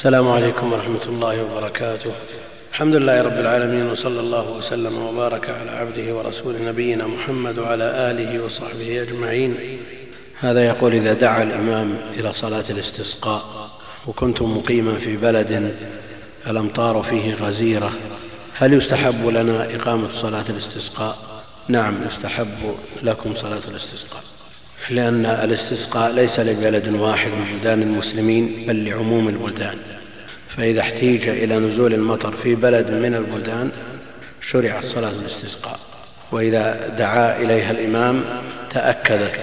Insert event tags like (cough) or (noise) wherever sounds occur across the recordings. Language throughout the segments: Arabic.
السلام عليكم ورحمة الله وبركاته. الحمد لله رب العالمين وصلى الله وسلم وبارك على عبده ورسوله نبينا محمد وعلى آله وصحبه أجمعين. هذا يقول إذا دعا الإمام إلى صلاة الاستسقاء وكنت مقيما في بلد الأمطار فيه غزيرة هل يستحب لنا إقامة صلاة الاستسقاء؟ نعم يستحب لكم صلاة الاستسقاء. لأن الاستسقاء ليس لبلد واحد من بلدان المسلمين بل لعموم البلدان. فإذا احتيج إلى نزول المطر في بلد من البلدان شرعت صلاة الاستسقاء. وإذا دعا إليها الإمام تأكدت.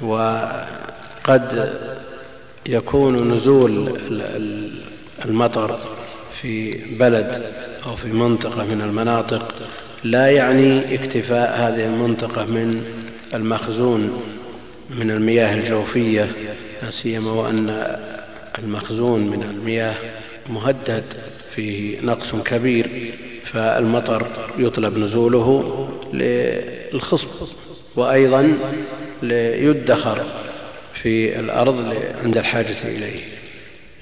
وقد يكون نزول المطر في بلد أو في منطقة من المناطق لا يعني اكتفاء هذه المنطقة من المخزون من المياه الجوفية لا سيما وأن المخزون من المياه مهدد فيه نقص كبير فالمطر يطلب نزوله للخصب وأيضا ليدخر في الأرض عند الحاجة إليه.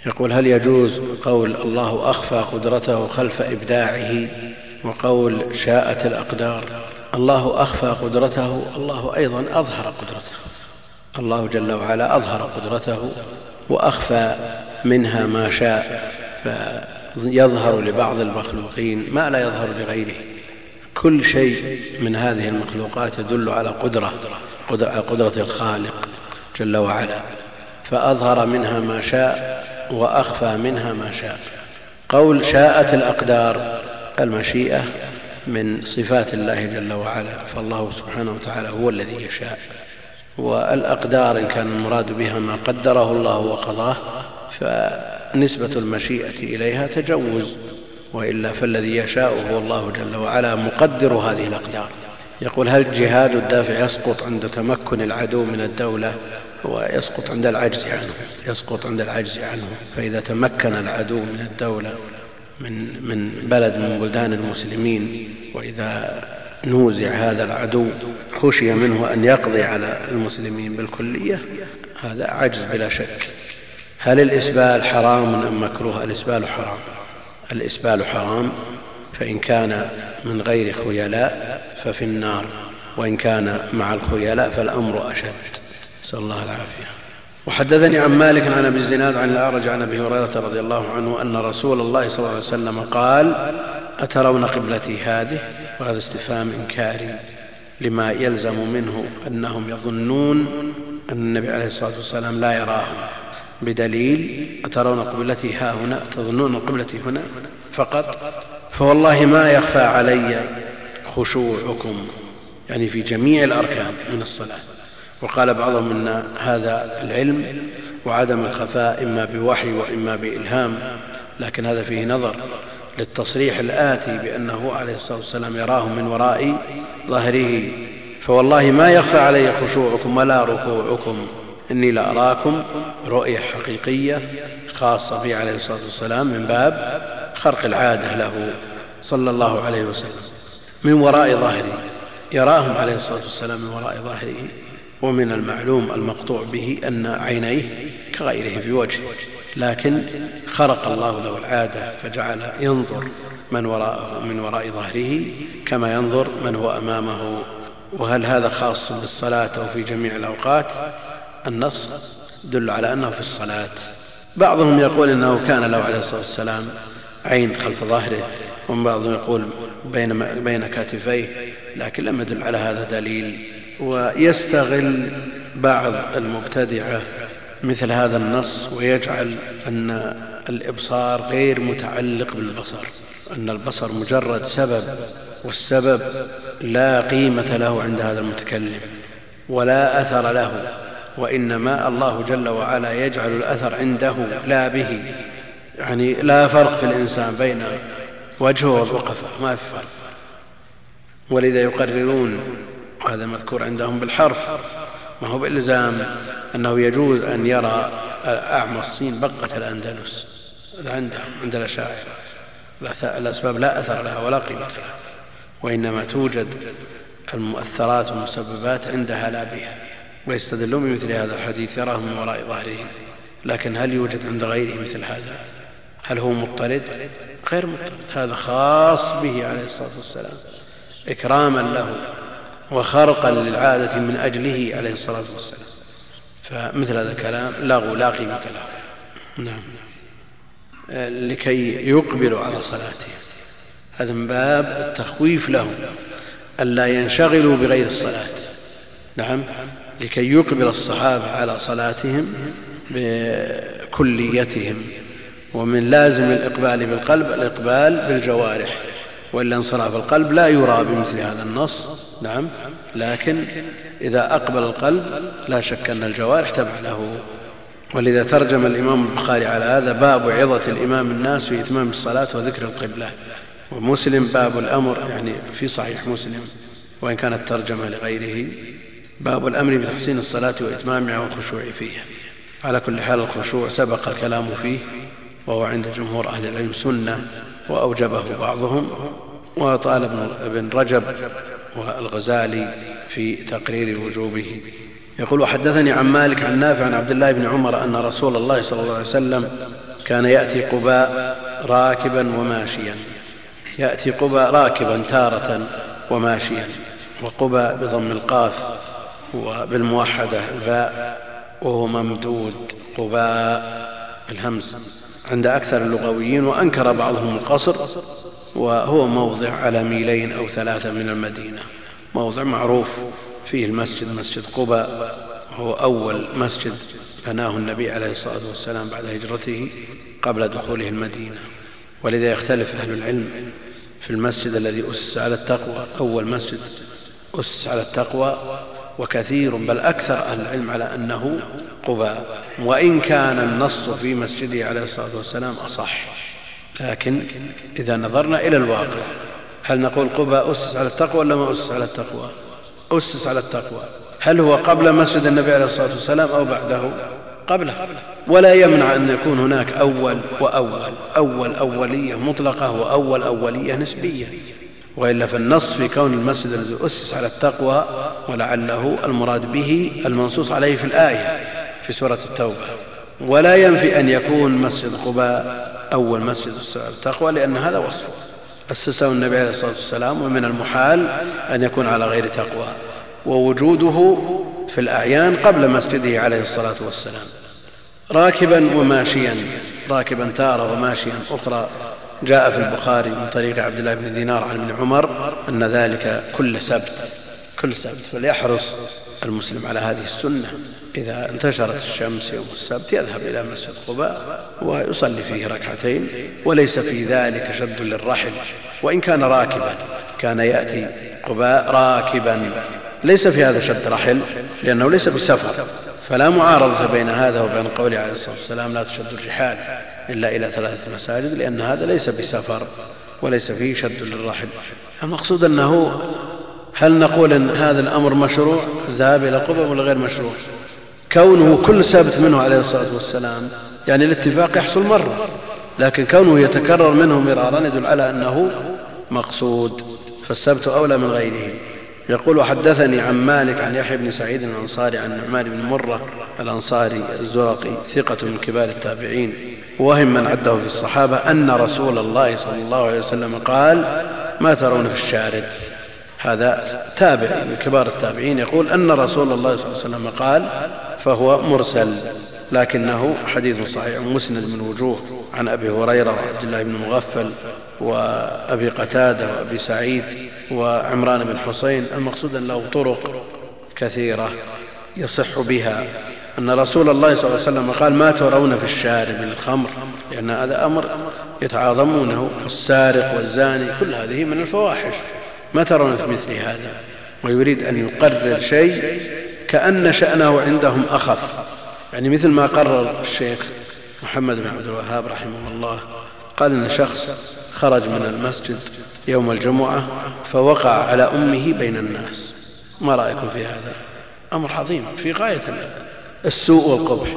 يقول هل يجوز قول الله أخفى قدرته خلف إبداعه وقول شاءت الأقدار؟ الله أخفى قدرته الله أيضا أظهر قدرته. الله جل وعلا أظهر قدرته وأخفى منها ما شاء فيظهر لبعض المخلوقين ما لا يظهر لغيره. كل شيء من هذه المخلوقات يدل على قدرة قدرة الخالق جل وعلا. فأظهر منها ما شاء وأخفى منها ما شاء. قول شاءت الأقدار المشيئة من صفات الله جل وعلا فالله سبحانه وتعالى هو الذي يشاء. والأقدار إن كان المراد بها ما قدره الله وقضاه فنسبة المشيئة إليها تجوز. وإلا فالذي يشاء هو الله جل وعلا مقدر هذه الأقدار. يقول هل جهاد الدافع يسقط عند تمكن العدو من الدولة؟ ويسقط عند العجز عنه يسقط عند العجز عنه. فإذا تمكن العدو من الدولة من, من بلد من بلدان المسلمين وإذا نوزع هذا العدو خشي منه أن يقضي على المسلمين بالكلية هذا عجز بلا شك. هل الإسبال حرام أم مكروه؟ الإسبال حرام. الإسبال حرام فإن كان من غير خيلاء ففي النار وإن كان مع الخيلاء فالأمر أشد. نسأل الله العافية. وحدثني عن مالك عن أبي الزناد عن الأعرج عن أبي هريرة رضي الله عنه أن رسول الله صلى الله عليه وسلم قال أترون قبلتي هذه؟ وهذا استفهام إنكاري لما يلزم منه أنهم يظنون أن النبي عليه الصلاة والسلام لا يراهم. بدليل أترون قبلتي ها هنا؟ تظنون قبلتي هنا فقط؟ فوالله ما يخفى علي خشوعكم يعني في جميع الأركان من الصلاة. وقال بعضهم إن هذا العلم وعدم الخفاء إما بوحي وإما بإلهام لكن هذا فيه نظر للتصريح الآتي بأنه عليه الصلاة والسلام يراهم من وراء ظهره. فوالله ما يخفى علي خشوعكم ولا ركوعكم إني لأراكم رؤية حقيقية خاصة به عليه الصلاة والسلام من باب خرق العادة له صلى الله عليه وسلم. من وراء ظهره يراهم عليه الصلاة والسلام من وراء ظهره. ومن المعلوم المقطوع به أن عينيه كغيره في وجهه لكن خرق الله له العادة فجعل ينظر من وراءه من وراء ظهره كما ينظر من هو أمامه. وهل هذا خاص بالصلاة أو في جميع الأوقات؟ النص يدل على أنه في الصلاة. بعضهم يقول إنه كان له عليه الصلاة والسلام عين خلف ظهره وبعضهم يقول بين, بين كتفيه لكن لم يدل على هذا دليل. ويستغل بعض المبتدعة مثل هذا النص ويجعل أن الإبصار غير متعلق بالبصر أن البصر مجرد سبب والسبب لا قيمة له عند هذا المتكلم ولا أثر له وإنما الله جل وعلا يجعل الأثر عنده لا به. يعني لا فرق في الإنسان بين وجهه والوقفة ما في فرق. ولذا يقررون وهذا مذكور عندهم بالحرف. ما هو بإلزام أنه يجوز أن يرى أعمى الصين بقة الأندلس عندهم عند الأشاعرة. الأسباب لا أثر لها ولا قيمة لها وإنما توجد المؤثرات والمسببات عندها لا بها ويستدلون بمثل هذا الحديث يراه من وراء ظهرهم لكن هل يوجد عند غيره مثل هذا؟ هل هو مضطرد غير مضطرد هذا خاص به عليه الصلاة والسلام. إكراما له. وخرقا للعادة من أجله عليه الصلاة والسلام. فمثل هذا الكلام لغو لا قيمة له. نعم. لكي يقبلوا على صلاته. هذا من باب التخويف لهم ألا ينشغلوا بغير الصلاة. نعم. لكي يقبل الصحابة على صلاتهم بكليتهم ومن لازم الإقبال بالقلب الإقبال بالجوارح وإلا انصراف القلب لا يرى بمثل هذا النص. نعم. لكن إذا أقبل القلب لا شك أن الجوارح تبع له ولذا ترجم الإمام البخاري على هذا باب عظة الإمام الناس في إتمام الصلاة وذكر القبلة. ومسلم باب الأمر يعني في صحيح مسلم. وإن كانت ترجمة لغيره باب الأمر بتحسين الصلاة وإتمامها والخشوع فيها. على كل حال الخشوع سبق الكلام فيه وهو عند جمهور أهل العلم سنة وأوجبه بعضهم. وطال ابن رجب والغزالي في تقرير وجوبه. يقول وحدثني عن مالك عن نافع عن عبد الله بن عمر أن رسول الله صلى الله عليه وسلم كان يأتي قباء راكبا وماشيا. يأتي قباء راكبا تارة وماشيا وقباء بضم القاف وبالموحدة الباء وهو ممدود قباء الهمز. عند أكثر اللغويين وأنكر بعضهم القصر وهو موضع على ميلين أو ثلاثة من المدينة. موضع معروف فيه المسجد مسجد قباء. هو أول مسجد بناه النبي عليه الصلاة والسلام بعد هجرته قبل دخوله المدينة. ولذا يختلف أهل العلم في المسجد الذي أسس على التقوى. أول مسجد أسس على التقوى وكثير بل أكثر أهل العلم على أنه قباء. وإن كان النص في مسجده عليه الصلاة والسلام أصح. لكن إذا نظرنا إلى الواقع هل نقول قباء أسس على التقوى ولا ما أسس على التقوى؟ أسس على التقوى. هل هو قبل مسجد النبي عليه الصلاة والسلام أو بعده؟ قبله. ولا يمنع أن يكون هناك أول وأول أول أولية مطلقة وأول أولية نسبية. وإلا فالنص في كون المسجد الذي أسس على التقوى ولعله المراد به المنصوص عليه في الآية في سورة التوبة. ولا ينفي أن يكون مسجد قباء أول مسجد التقوى لأن هذا وصفه أسسه النبي عليه الصلاة والسلام ومن المحال أن يكون على غير تقوى. ووجوده في الأعيان قبل مسجده عليه الصلاة والسلام. راكبا وماشيا راكبا تارة وماشيا أخرى. جاء في البخاري من طريق عبد الله بن دينار عن ابن عمر أن ذلك كل سبت كل سبت فليحرص المسلم على هذه السنة. إذا انتشرت الشمس يوم السبت يذهب إلى مسجد قباء ويصلي فيه ركعتين وليس في ذلك شد للرحل وإن كان راكبا كان يأتي قباء راكبا. ليس في هذا شد رحل لأنه ليس بسفر فلا معارضة بين هذا وبين قوله عليه الصلاة والسلام لا تشد الرحال إلا إلى ثلاثة مساجد لأن هذا ليس بسفر وليس فيه شد للرحل المقصود أنه هل نقول إن هذا الأمر مشروع؟ الذهاب إلى قبة ولا غير مشروع؟ كونه كل سبت منه عليه الصلاة والسلام يعني الاتفاق يحصل مرة لكن كونه يتكرر منه مرارا يدل على أنه مقصود فالسبت أولى من غيره. يقول وحدثني عن مالك عن يحيى بن سعيد الأنصاري عن نعمان بن مرة الأنصاري الزرقي ثقة من كبار التابعين وهم من عده في الصحابة أن رسول الله صلى الله عليه وسلم قال ما ترون في الشارب هذا تابعي من كبار التابعين يقول أن رسول الله صلى الله عليه وسلم قال فهو مرسل لكنه حديث صحيح مسند من وجوه عن أبي هريرة وعبد الله بن مغفل وأبي قتادة وأبي سعيد وعمران بن حسين المقصود أن له طرق كثيرة يصح بها. أن رسول الله صلى الله عليه وسلم قال ما ترون في الشارب من الخمر لأن هذا أمر يتعاظمونه السارق والزاني كل هذه من الفواحش. ما ترون في مثل هذا؟ ويريد أن يقرر شيء كأن شأنه عندهم أخف. يعني مثل ما قرر الشيخ محمد بن عبد الوهاب رحمه الله قال إن شخص خرج من المسجد يوم الجمعة فوقع على أمه بين الناس. ما رأيكم في هذا؟ أمر عظيم في غاية السوء والقبح.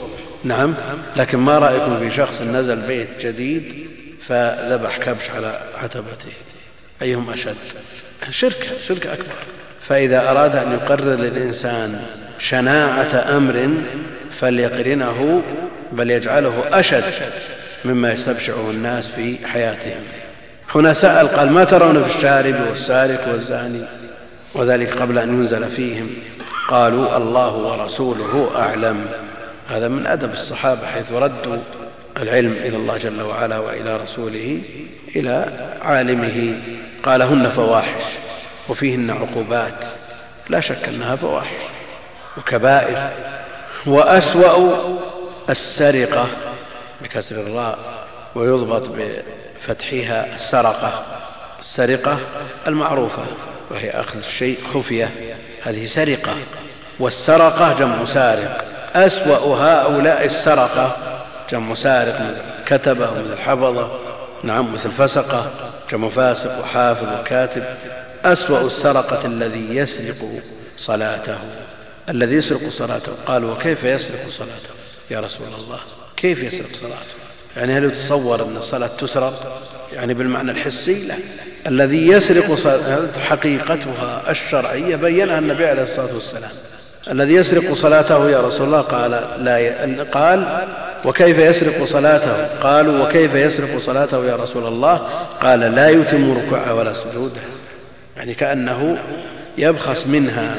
نعم لكن ما رأيكم في شخص نزل بيت جديد فذبح كبش على عتبته؟ أيهم أشد؟ شرك شرك أكبر. فإذا أراد أن يقرر للإنسان شناعة أمر فليقرنه بل يجعله أشد مما يستبشعه الناس في حياتهم. هنا سأل قال ما ترون في الشارب والسارق والزاني وذلك قبل أن ينزل فيهم؟ قالوا الله ورسوله أعلم. هذا من أدب الصحابة حيث ردوا العلم إلى الله جل وعلا وإلى رسوله إلى عالمه. قال هن فواحش وفيهن عقوبات لا شك أنها فواحش وكبائر وأسوأ السرقة بكسر الراء ويضبط بفتحها السرقة السرقة المعروفة وهي أخذ الشيء خفية هذه سرقة والسرقة جمع سارق أسوأ هؤلاء السرقة جمع سارق مثل كتبة مثل حفظة نعم مثل فسقة. جمع فاسق وحافظ وكاتب أسوأ السرقة الذي يسرق صلاته. الذي يسرق صلاته. قال وكيف يسرق صلاته؟ يا رسول الله كيف يسرق صلاته؟ يعني هل يتصور أن الصلاة تسرق؟ يعني بالمعنى الحسي لا. الذي يسرق صلاته حقيقتها الشرعية بينها النبي عليه الصلاة والسلام. الذي يسرق صلاته يا رسول الله قال لا. قال وكيف يسرق صلاته؟ قالوا وكيف يسرق صلاته يا رسول الله؟ قال لا يتم ركوعها ولا سجودها يعني كأنه يبخس منها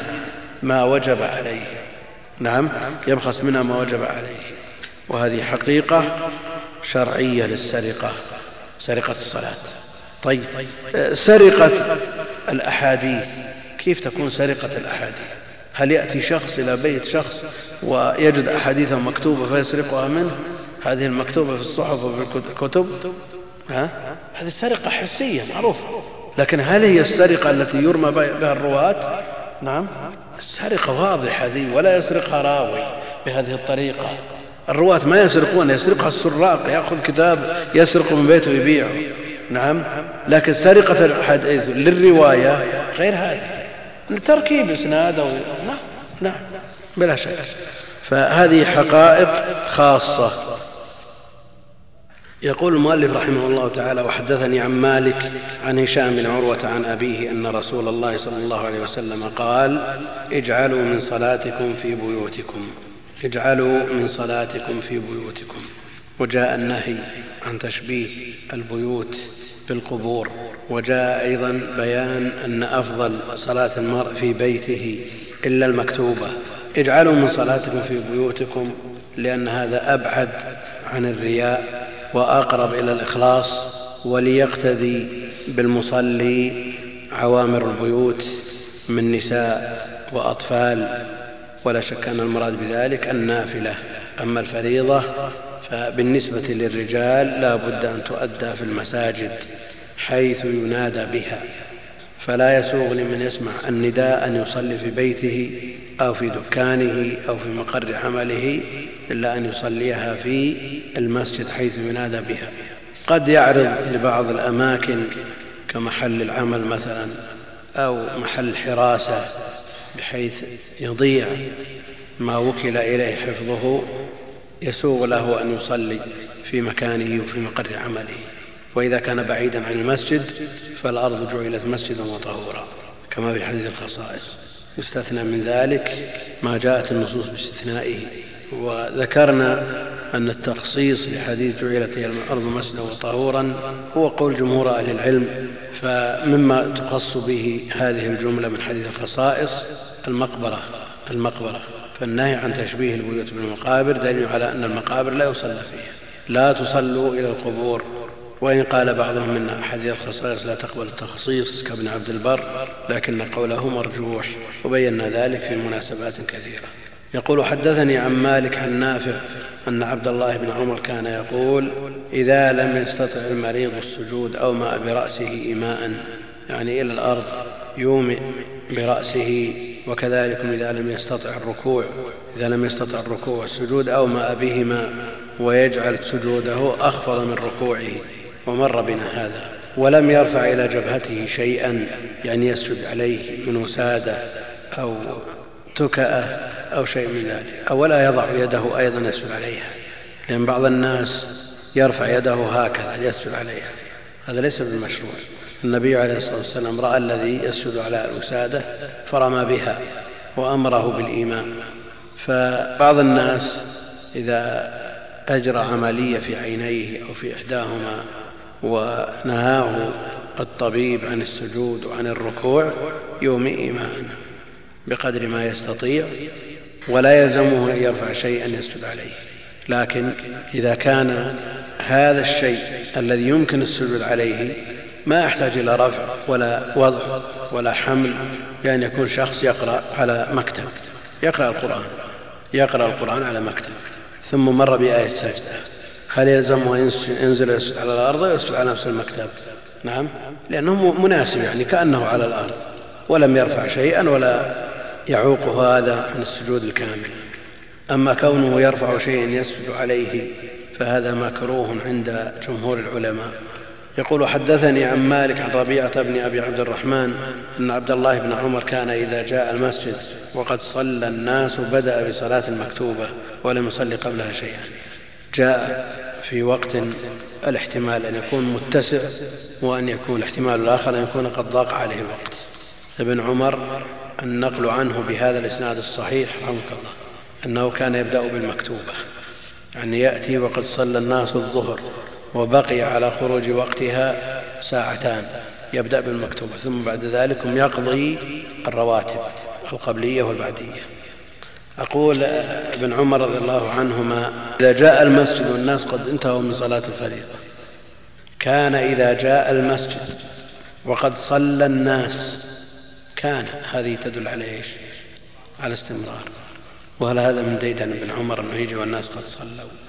ما وجب عليه. نعم يبخس منها ما وجب عليه. وهذه حقيقة شرعية للسرقة سرقة الصلاة. طيب سرقة الأحاديث كيف تكون سرقة الأحاديث؟ هل يأتي شخص إلى بيت شخص ويجد أحاديثا مكتوبة فيسرقها منه؟ هذه المكتوبة في الصحف وفي الكتب؟ ها؟ هذه سرقة حسية معروفة. لكن هل هي السرقة التي يرمى بها الرواة؟ نعم. السرقة واضحة ذي ولا يسرقها راوي بهذه الطريقة. الرواة ما يسرقون يسرقها السراق يأخذ كتاب يسرق من بيته ويبيعه. نعم. لكن سرقة الحديث للرواية غير هذه. لتركيب إسناد أو نعم نعم بلا شك. فهذه حقائق خاصة. يقول المؤلف رحمه الله تعالى وحدثني عن مالك عن هشام بن عروة عن أبيه أن رسول الله صلى الله عليه وسلم قال اجعلوا من صلاتكم في بيوتكم. اجعلوا من صلاتكم في بيوتكم. وجاء النهي عن تشبيه البيوت في القبور. وجاء أيضا بيان أن أفضل صلاة المرء في بيته إلا المكتوبة. اجعلوا من صلاتكم في بيوتكم لأن هذا أبعد عن الرياء وأقرب إلى الإخلاص وليقتدي بالمصلي عوامر البيوت من نساء وأطفال. ولا شك أن المراد بذلك النافلة. أما الفريضة فبالنسبة للرجال لا بد أن تؤدى في المساجد حيث ينادى بها فلا يسوغ لمن يسمع النداء أن يصلي في بيته أو في دكانه أو في مقر عمله إلا أن يصليها في المسجد حيث ينادى بها. قد يعرض لبعض الأماكن كمحل العمل مثلا أو محل حراسة بحيث يضيع ما وكل إليه حفظه يسوغ له أن يصلي في مكانه وفي مقر عمله وإذا كان بعيدا عن المسجد فالأرض جعلت مسجدا وطهورا كما في حديث الخصائص. يستثنى من ذلك ما جاءت النصوص باستثنائه. وذكرنا أن التخصيص لحديث جعلت هي الأرض مسجدا وطهورا هو قول جمهور أهل العلم فمما تخص به هذه الجملة من حديث الخصائص المقبرة المقبرة. فالنهي عن تشبيه البيوت بالمقابر دليل على أن المقابر لا يصلى فيها. لا تصلوا إلى القبور. وإن قال بعضهم من أحاديث الخصائص لا تقبل التخصيص كابن عبد البر لكن قوله مرجوح. وبينا ذلك في مناسبات كثيرة. يقول حدثني عن مالك عن نافع أن عبد الله بن عمر كان يقول إذا لم يستطع المريض السجود أومأ برأسه إيماء يعني إلى الأرض يومئ برأسه وكذلك إذا لم يستطع الركوع إذا لم يستطع الركوع والسجود أومأ بهما ويجعل سجوده أخفض من ركوعه ومر بنا هذا ولم يرفع إلى جبهته شيئا يعني يسجد عليه من وسادة أو تكأة أو شيء من ذلك أو لا يضع يده أيضا يسجد عليها لأن بعض الناس يرفع يده هكذا ليسجد عليها هذا ليس بالمشروع. النبي عليه الصلاة والسلام رأى الذي يسجد على الوسادة فرمى بها وأمره بالإيمان. فبعض الناس إذا أجرى عملية في عينيه أو في إحداهما ونهاه الطبيب عن السجود وعن الركوع يومئ إيمانه بقدر ما يستطيع ولا يلزمه أن يرفع شيئا يسجد عليه. لكن إذا كان هذا الشيء الذي يمكن السجود عليه ما يحتاج إلى رفع ولا وضع ولا حمل بأن يكون شخص يقرأ على مكتب يقرأ القرآن يقرأ القرآن على مكتب ثم مر بآية سجدة. هل يلزمه ينزل ويسجد على الأرض ويسجد على نفس المكتب؟ نعم. لأنه مناسب يعني كأنه على الأرض. ولم يرفع شيئا ولا يعوق هذا عن السجود الكامل. أما كونه يرفع شيئا يسجد عليه فهذا مكروه عند جمهور العلماء. يقول حدثني عن مالك عن ربيعة بن أبي عبد الرحمن أن عبد الله بن عمر كان إذا جاء المسجد وقد صلى الناس بدأ بصلاة المكتوبة ولم يصلي قبلها شيئا. جاء في وقت الاحتمال أن يكون متسع وأن يكون الاحتمال الآخر أن يكون قد ضاق عليه الوقت. ابن عمر النقل عنه بهذا الإسناد الصحيح رحمك الله أنه كان يبدأ بالمكتوبة يعني يأتي وقد صلى الناس الظهر وبقي على خروج وقتها ساعتان. يبدأ بالمكتوبة ثم بعد ذلك يقضي الرواتب القبلية والبعدية. أقول ابن عمر رضي الله عنهما إذا جاء المسجد والناس قد انتهوا من صلاة الفريضة. كان إذا جاء المسجد وقد صلى الناس. كان. هذه تدل على إيش؟ على استمرار. وهل هذا من ديدن بن عمر أنه يجي والناس قد صلوا؟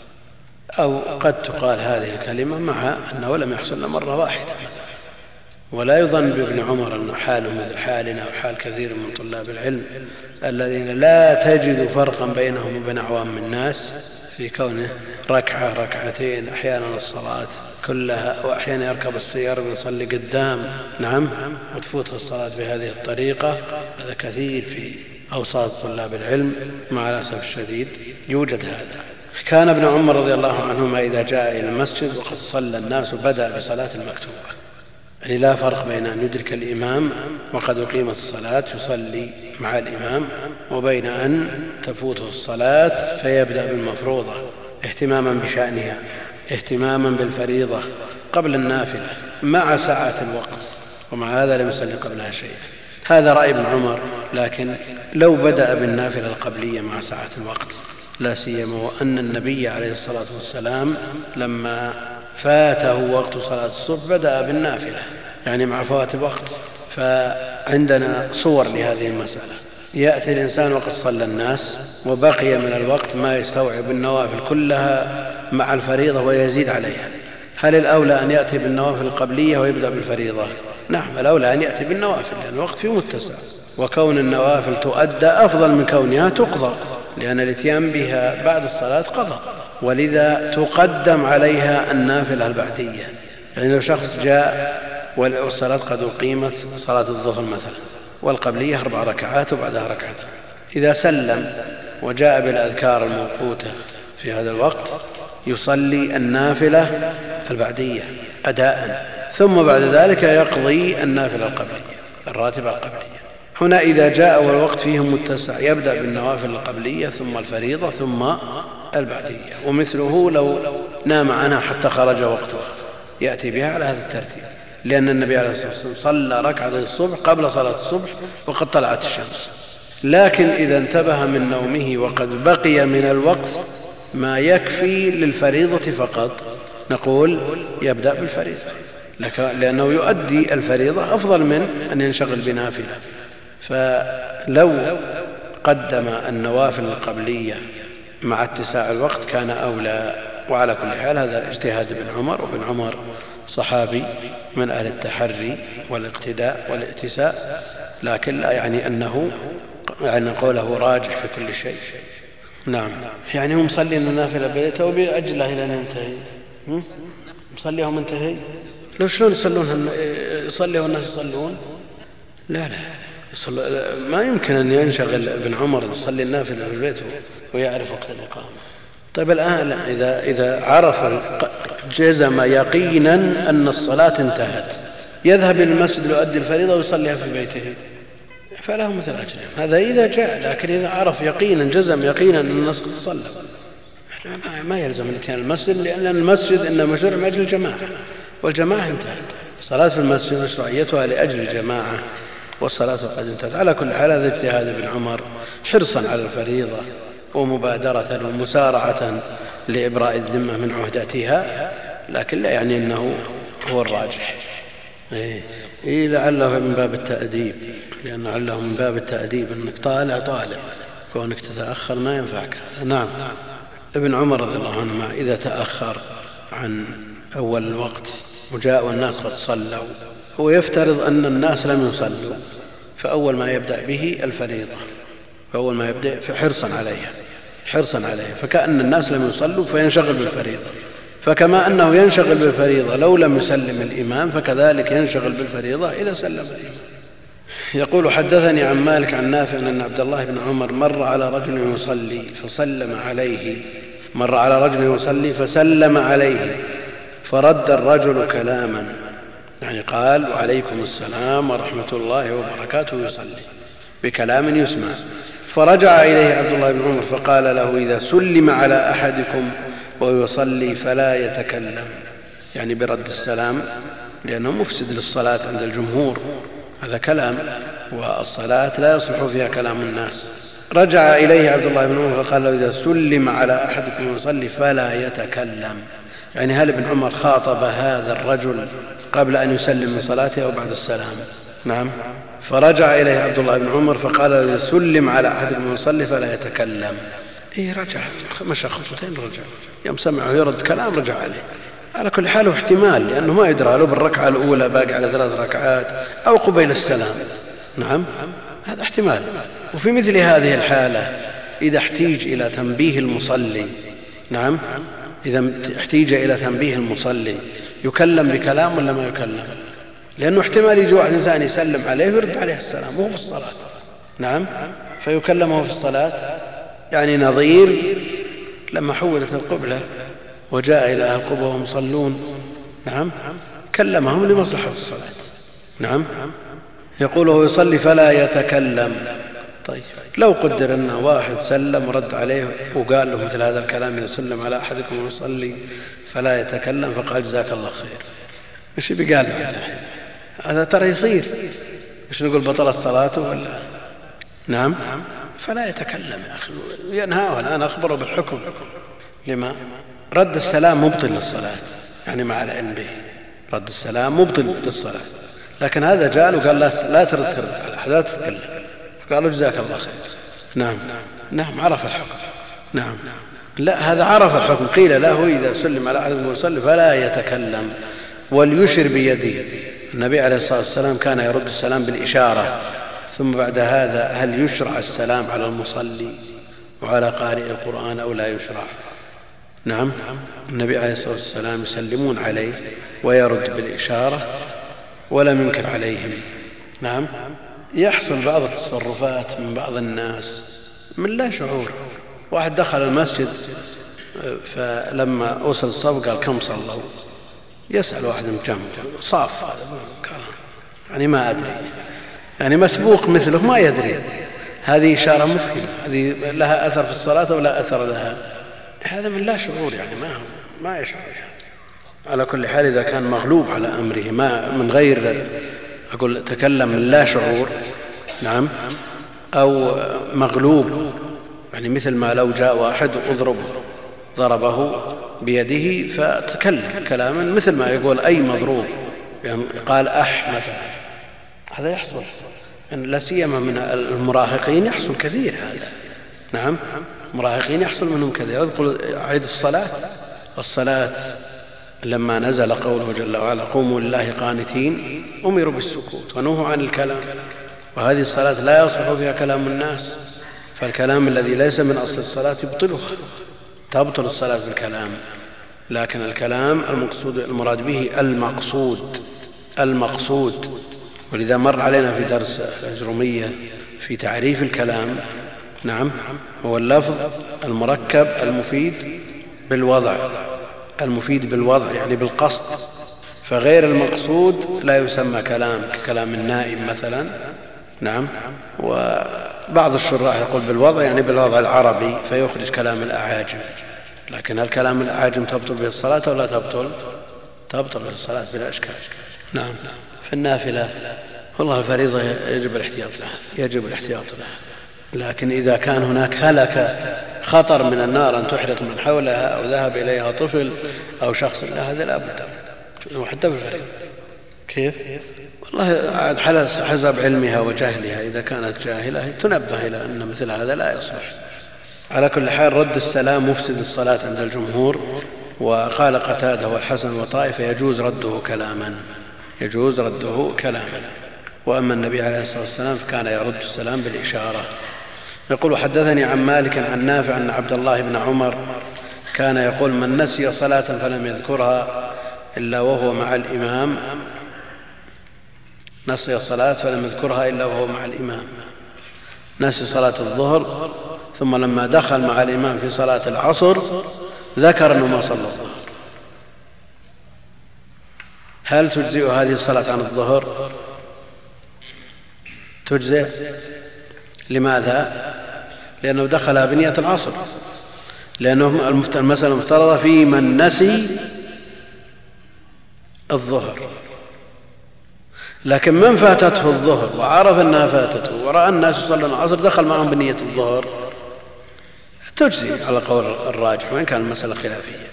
أو قد تقال هذه الكلمة مع أنه لم يحصل مرة واحدة. مثلا ولا يظن بابن عمر انه حاله مثل حالنا وحال كثير من طلاب العلم الذين لا تجد فرقا بينهم وبين عوام الناس في كونه ركعة ركعتين أحيانا الصلاة كلها واحيانا يركب السيارة ويصلي قدام. نعم وتفوته الصلاة بهذه الطريقة. هذا كثير في أوساط طلاب العلم مع الأسف الشديد يوجد هذا. كان ابن عمر رضي الله عنهما إذا جاء إلى المسجد وقد صلى الناس بدا بصلاة المكتوبة. يعني لا فرق بين أن يدرك الإمام وقد أقيمت الصلاة يصلي مع الإمام وبين أن تفوته الصلاة فيبدأ بالمفروضة اهتماما بشأنها اهتماما بالفريضة قبل النافلة مع ساعة الوقت ومع هذا لم يصلي قبلها شيء. هذا رأي ابن عمر لكن لو بدأ بالنافلة القبلية مع ساعة الوقت لا سيما وأن النبي عليه الصلاة والسلام لما فاته وقت صلاة الصبح بدأ بالنافلة يعني مع فوات الوقت. فعندنا صور لهذه المسألة. يأتي الإنسان وقد صلى الناس وبقي من الوقت ما يستوعب النوافل كلها مع الفريضة ويزيد عليها. هل الأولى أن يأتي بالنوافل القبلية ويبدأ بالفريضة؟ نعم الأولى أن يأتي بالنوافل لأن الوقت فيه متسع. وكون النوافل تؤدى أفضل من كونها تقضى. لأن الإتيان بها بعد الصلاة قضى. ولذا تقدم عليها النافلة البعدية. يعني لو شخص جاء والصلاة قد أقيمت صلاة الظهر مثلا والقبلية أربع ركعات وبعدها ركعتان. إذا سلم وجاء بالأذكار الموقوتة في هذا الوقت يصلي النافلة البعدية أداء. ثم بعد ذلك يقضي النافلة القبلية الراتبة القبلية. هنا إذا جاء والوقت فيه متسع يبدأ بالنوافل القبلية ثم الفريضة ثم البعدية. ومثله لو نام عنها حتى خرج وقتها يأتي بها على هذا الترتيب. لأن النبي عليه الصلاة والسلام صلى ركعتي الصبح قبل صلاة الصبح وقد طلعت الشمس. لكن إذا انتبه من نومه وقد بقي من الوقت ما يكفي للفريضة فقط نقول يبدأ بالفريضة. لأنه يؤدي الفريضة أفضل من أن ينشغل بنافلة. فلو قدم النوافل القبلية مع اتساع الوقت كان أولى وعلى كل حال هذا اجتهاد ابن عمر وابن عمر صحابي من أهل التحري والاقتداء والائتساء لكن لا يعني أنه يعني قوله راجح في كل شيء. نعم. يعني هم مصلين النافلة بيته وبيأجله إلى أن ينتهي. مصليهم انتهي لو شلون يصلون؟ يصلي والناس يصلون؟ لا لا. ما يمكن أن ينشغل ابن عمر يصلي النافلة في البيت ويعرف وقت الإقامة. طيب الآن إذا, إذا عرف جزم يقينا أن الصلاة انتهت يذهب إلى المسجد ليؤدي الفريضة ويصليها في بيته. فله مثل أجرهم هذا إذا جاء لكن إذا عرف يقينا جزم يقينا أن الناس صلى. ما يلزم الاتيان المسجد لأن المسجد إنما شرع من أجل الجماعة والجماعة انتهت. الصلاة في المسجد مشروعيتها لأجل الجماعة. والصلاة قد انتهت. على كل حال هذا اجتهاد ابن عمر حرصا على الفريضة ومبادرة ومسارعة لإبراء الذمة من عهدتها لكن لا يعني أنه هو الراجح. إيه, إيه لعله من باب التأديب. لأن لعله من باب التأديب أنك طالع طالع. كونك تتأخر ما ينفعك. نعم. ابن عمر رضي الله عنهما إذا تأخر عن أول الوقت وجاء والناس قد صلوا. هو يفترض أن الناس لم يصلوا فأول ما يبدأ به الفريضة فأول ما يبدأ حرصا عليها حرصا عليها. فكأن الناس لم يصلوا فينشغل بالفريضة. فكما أنه ينشغل بالفريضة لو لم يسلم الإمام فكذلك ينشغل بالفريضة إذا سلم الإمام. يقول حدثني عن مالك عن نافع أن عبد الله بن عمر مر على رجل يصلي فسلم عليه. مر على رجل يصلي فسلم عليه. فرد الرجل كلاما. يعني قال وعليكم السلام ورحمة الله وبركاته. يصلي بكلام يسمع. فرجع إليه عبد الله بن عمر فقال له إذا سلم على أحدكم وهو يصلي فلا يتكلم. يعني برد السلام لأنه مفسد للصلاة عند الجمهور. هذا كلام والصلاة لا يصلح فيها كلام الناس. رجع إليه عبد الله بن عمر فقال له إذا سلم على أحدكم يصلي فلا يتكلم. يعني هل ابن عمر خاطب هذا الرجل قبل أن يسلم من صلاته أو بعد السلام. نعم. فرجع إليه عبد الله بن عمر فقال إذا سلم على أحدكم يصلي فلا يتكلم. إيه رجع. مشى خطوتين رجع. يوم سمعه يرد كلام رجع عليه. على كل حال احتمال لأنه ما يدرى له بالركعة الأولى باقي على ثلاث ركعات أو قبيل السلام. نعم. هذا احتمال. وفي مثل هذه الحالة إذا احتيج إلى تنبيه المصلي. نعم. إذا احتيج إلى تنبيه المصلي. يكلم بكلام ولا ما يكلم؟ لأنه احتمال يجي واحد ثاني يسلم عليه ويرد عليه السلام وهو في الصلاة. نعم. فيكلمه في الصلاة. يعني نظير لما حولت القبلة وجاء إلى القبة وهم يصلون. نعم. كلمهم لمصلحة الصلاة. نعم. يقول وهو يصلي فلا يتكلم. طيب. لو قدر أن واحد سلم ورد عليه وقال له مثل هذا الكلام يسلم على أحدكم ويصلي فلا يتكلم فقال جزاك الله خير. إيش بقال هذا ترى يصير. إيش نقول بطلت صلاته ولا؟ نعم. فلا يتكلم يا أخي. ينهاه. الآن أخبره بالحكم. لما؟ رد السلام مبطل للصلاة. يعني مع العلم به. رد السلام مبطل للصلاة. لكن هذا جاء وقال لا ترد ترد على لا تتكلم. فقالوا جزاك الله خير. نعم. نعم. عرف الحكم. نعم. لا هذا عرف الحكم. قيل له إذا سلم على احد المصلي فلا يتكلم وليشر بيده. النبي عليه الصلاة والسلام كان يرد السلام بالإشارة. ثم بعد هذا هل يشرع السلام على المصلي وعلى قارئ القرآن أو لا يشرع؟ نعم. النبي عليه الصلاة والسلام يسلمون عليه ويرد بالإشارة ولم ينكر عليهم. نعم. يحصل بعض التصرفات من بعض الناس من لا شعور. واحد دخل المسجد فلما وصل الصف قال كم صلوا؟ يسأل واحد جنبه صاف يعني ما أدري. يعني مسبوق مثله ما يدري. هذه إشارة مفهمة. هذه لها أثر في الصلاة ولا أثر لها؟ هذا من لا شعور يعني ما ما يشعر. على كل حال إذا كان مغلوب على أمره ما من غير أقول تكلم لا شعور نعم أو مغلوب يعني مثل ما لو جاء واحد أضرب ضربه بيده فتكلم كلاما مثل ما يقول أي مضروب يعني قال أح مثلا. هذا يحصل لا سيما من المراهقين يحصل كثير هذا نعم المراهقين يحصل منهم كثير. أذكر عيد الصلاة الصلاة لما نزل قوله جل وعلا قوموا لله قانتين أمروا بالسكوت ونهوا عن الكلام. وهذه الصلاة لا يصلح فيها كلام الناس فالكلام الذي ليس من أصل الصلاة يبطلها تبطل الصلاة بالكلام لكن الكلام المقصود المراد به المقصود المقصود. ولذا مر علينا في درس الأجرمية في تعريف الكلام نعم هو اللفظ المركب المفيد بالوضع. المفيد بالوضع يعني بالقصد. فغير المقصود لا يسمى كلام ككلام النائم مثلا. نعم. وبعض الشراح يقول بالوضع يعني بالوضع العربي فيخرج كلام الأعاجم. لكن هل كلام الأعاجم تبطل به الصلاة ولا تبطل؟ تبطل به الصلاة بلا إشكال. نعم. في النافلة والله الفريضة يجب الاحتياط لها يجب الاحتياط لها. لكن إذا كان هناك هلك خطر من النار أن تحرق من حولها أو ذهب إليها طفل أو شخص لا هذا لا بد حتى في الفريضة كيف؟ والله عاد حسب علمها وجهلها. إذا كانت جاهلة تنبه إلى أن مثل هذا لا يصلح. على كل حال رد السلام مفسد الصلاة عند الجمهور وقال قتادة والحسن وطائفة يجوز رده كلاما. يجوز رده كلاما. وأما النبي عليه الصلاة والسلام فكان يرد السلام بالإشارة. يقول حدثني عن مالك عن نافع أن عبد الله بن عمر كان يقول من نسي صلاة فلم يذكرها إلا وهو مع الإمام. نسي الصلاة فلم يذكرها إلا وهو مع الإمام. نسي صلاة الظهر ثم لما دخل مع الإمام في صلاة العصر ذكر أنه ما صلى الظهر. هل تجزئ هذه الصلاة عن الظهر؟ تجزئ؟ لماذا؟ لأنه دخل بنية العصر. لأنه المسألة المفترضة في من نسي الظهر. لكن من فاتته الظهر؟ وعرف أنها فاتته ورأى الناس يصلون العصر دخل معهم بنية الظهر. تجزي على قول الراجح وإن كان المسألة خلافية.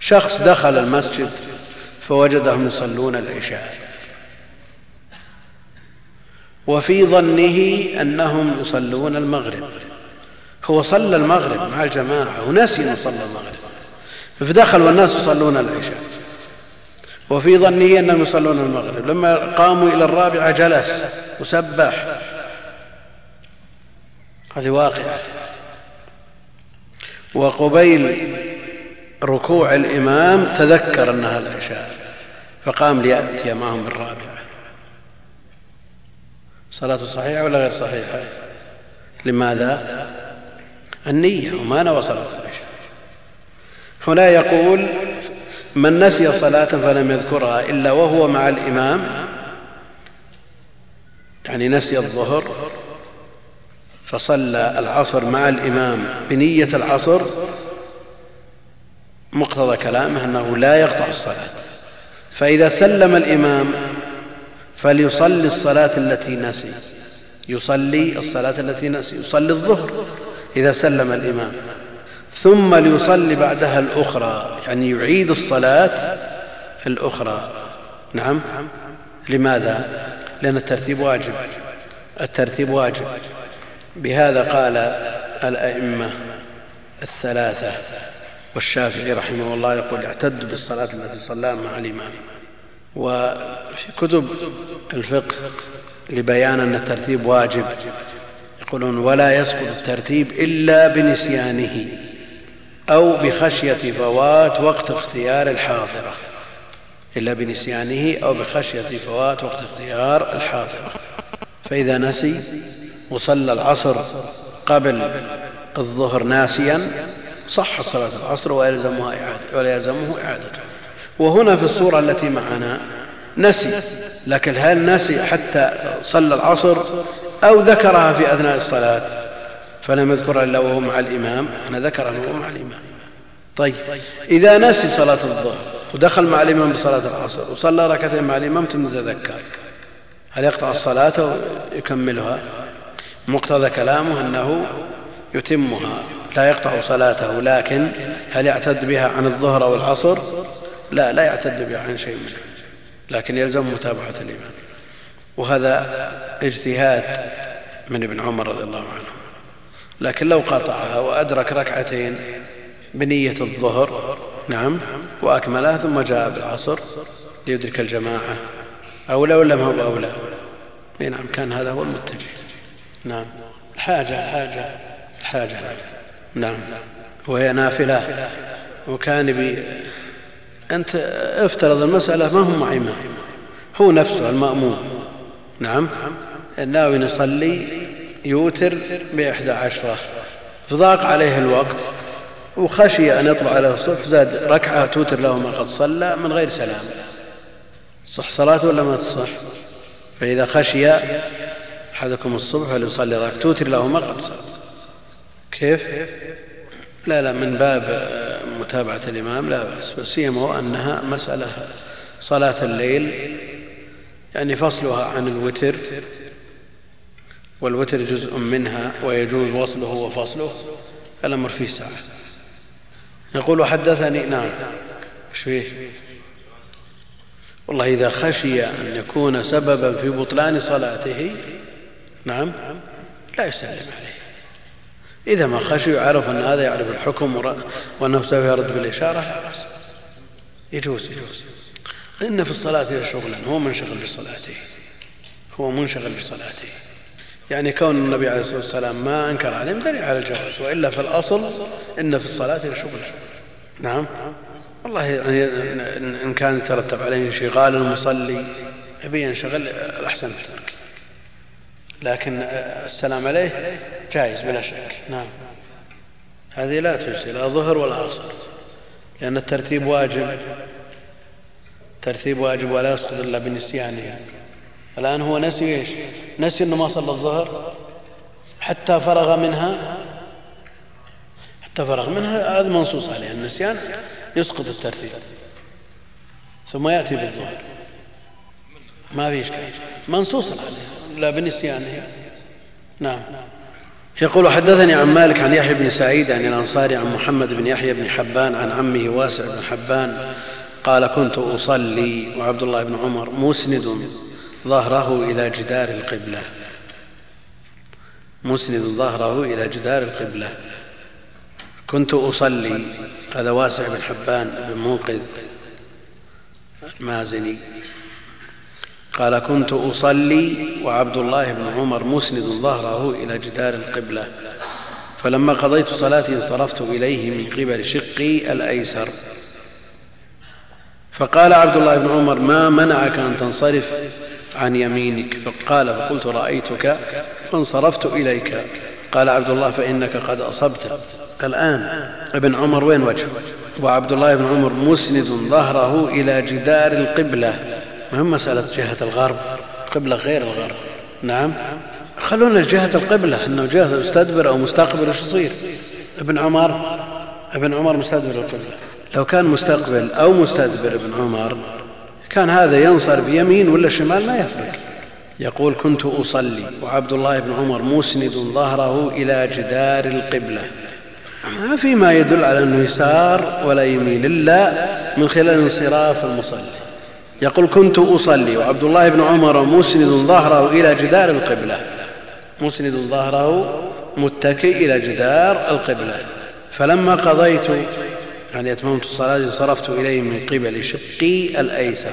شخص دخل المسجد فوجدهم يصلون العشاء. وفي ظنه أنهم يصلون المغرب. هو صلى المغرب مع الجماعة ونسي إنه صلى المغرب. فدخل والناس يصلون العشاء. وفي ظنه أنهم يصلون المغرب. لما قاموا إلى الرابعة جلس وسبح. هذه واقعة. وقبيل ركوع الإمام تذكر أنها العشاء. فقام ليأتي معهم بالرابعة. صلاته صحيحة ولا غير صحيحة؟ لماذا؟ النية وما نوى العشاء. هنا يقول من نسي صلاة فلم يذكرها إلا وهو مع الإمام يعني نسي الظهر فصلى العصر مع الإمام بنية العصر مقتضى كلامه أنه لا يقطع الصلاة. فإذا سلم الإمام فليصلي الصلاة التي نسي. يصلي الصلاة التي نسي. يصلي الظهر إذا سلم الإمام. ثم ليصلي بعدها الأخرى. يعني يعيد الصلاة الأخرى. نعم. لماذا؟ لأن الترتيب واجب. الترتيب واجب. بهذا قال الأئمة الثلاثة. والشافعي رحمه الله يقول اعتد بالصلاة التي صلاها مع الإمام. وفي كتب الفقه لبيان أن الترتيب واجب. يقولون ولا يسقط الترتيب إلا بنسيانه أو بخشية فوات وقت اختيار الحاضرة. إلا بنسيانه أو بخشية فوات وقت اختيار الحاضرة. فإذا نسي وصلى العصر قبل الظهر ناسيا صحت صلاة العصر ويلزمها إعادة ولا يلزمه إعادته. وهنا في الصورة التي معنا نسي لكن هل نسي حتى صلى العصر أو ذكرها في أثناء الصلاة؟ فلم يذكر إلا وهو مع الإمام أنا ذكر انه مع الإمام. طيب إذا نسي صلاة الظهر ودخل مع الإمام بصلاة العصر وصلى ركعتين مع الإمام ثم تذكر هل يقطع الصلاة ويكملها؟ مقتضى كلامه أنه يتمها لا يقطع صلاته لكن هل يعتد بها عن الظهر أو العصر؟ لا لا يعتد عن شيء منه لكن يلزم متابعة الامام وهذا اجتهاد من ابن عمر رضي الله عنه. لكن لو قطعها وأدرك ركعتين بنية الظهر نعم وأكملها ثم جاء بالعصر ليدرك الجماعة أولى ولا ما هو أولى نعم كان هذا هو المتجه. نعم. الحاجة الحاجة الحاجة. نعم. وهي نافلة وكان بي أنت افترض المسألة ما هو مع إمام هو نفسه المأموم. نعم. ناوي يصلي يوتر بإحدى عشرة. فضاق عليه الوقت وخشي أن يطلع عليه الصبح زاد ركعة توتر له ما قد صلى من غير سلام. صح صلاته ولا ما تصح؟ فإذا خشي أحدكم الصبح فليصلي ركعة توتر له ما قد صلى. كيف؟ لا لا من باب متابعة الإمام لا بأس بس سيما أنها مسألة صلاة الليل يعني فصلها عن الوتر والوتر جزء منها ويجوز وصله وفصله الأمر فيه ساعة. يقول حدثني نعم إيش فيه؟ والله إذا خشي أن يكون سببا في بطلان صلاته نعم لا يسلم عليه. إذا ما خشي وعرف أن هذا يعرف الحكم وأنه سوف يرد بالإشارة يجوز. يجوز إن في الصلاة شغلا هو منشغل بصلاته. هو منشغل بصلاته. يعني كون النبي عليه الصلاة والسلام ما أنكر عليهم دليل على الجواز. وإلا في الأصل إن في الصلاة شغل. نعم. والله يعني إن كان يترتب عليه انشغال المصلي يبي ينشغل الأحسن الترك لكن السلام عليه جائز بلا شك. نعم. هذه لا تجزي لا ظهر ولا عصر. لأن الترتيب واجب. ترتيب واجب ولا يسقط إلا بنسيانه. الآن هو نسي إيش؟ نسي أنه ما صلى الظهر. حتى فرغ منها حتى فرغ منها هذا منصوص عليه. النسيان يسقط الترتيب. ثم يأتي بالظهر. ما في إشكال منصوص عليه. لا بنسيانه نعم. يقول حدثني عن مالك عن يحيى بن سعيد عن الأنصاري عن محمد بن يحيى بن حبان عن عمه واسع بن حبان قال كنت أصلي وعبد الله بن عمر مسند ظهره إلى جدار القبلة. مسند ظهره إلى جدار القبلة. كنت أصلي. هذا واسع بن حبان بن منقذ المازني. قال كنت أصلي وعبد الله بن عمر مسند ظهره إلى جدار القبلة. فلما قضيت صلاتي انصرفت إليه من قبل شقي الأيسر. فقال عبد الله بن عمر ما منعك أن تنصرف عن يمينك؟ فقال فقلت رأيتك فانصرفت إليك. قال عبد الله فإنك قد أصبت. الآن ابن عمر وين وجهه؟ وعبد الله بن عمر مسند ظهره إلى جدار القبلة. مهم مسألة جهة الغرب. قبلة غير الغرب. نعم. خلونا جهة القبلة إنه جهة مستدبر أو مستقبل وش يصير؟ ابن عمر ابن عمر مستدبر القبلة. لو كان مستقبل أو مستدبر ابن عمر كان هذا ينصر بيمين ولا شمال؟ ما يفرق. يقول كنت أصلي وعبد الله بن عمر مسند ظهره إلى جدار القبلة. ما في ما يدل على أنه يسار ولا يمين إلا من خلال انصراف المصلي. يقول كنت أصلي وعبد الله بن عمر مسند ظهره إلى جدار القبلة. مسند ظهره متكئ إلى جدار القبلة. فلما قضيت يعني أتممت الصلاة انصرفت إليه من قبل شقي الأيسر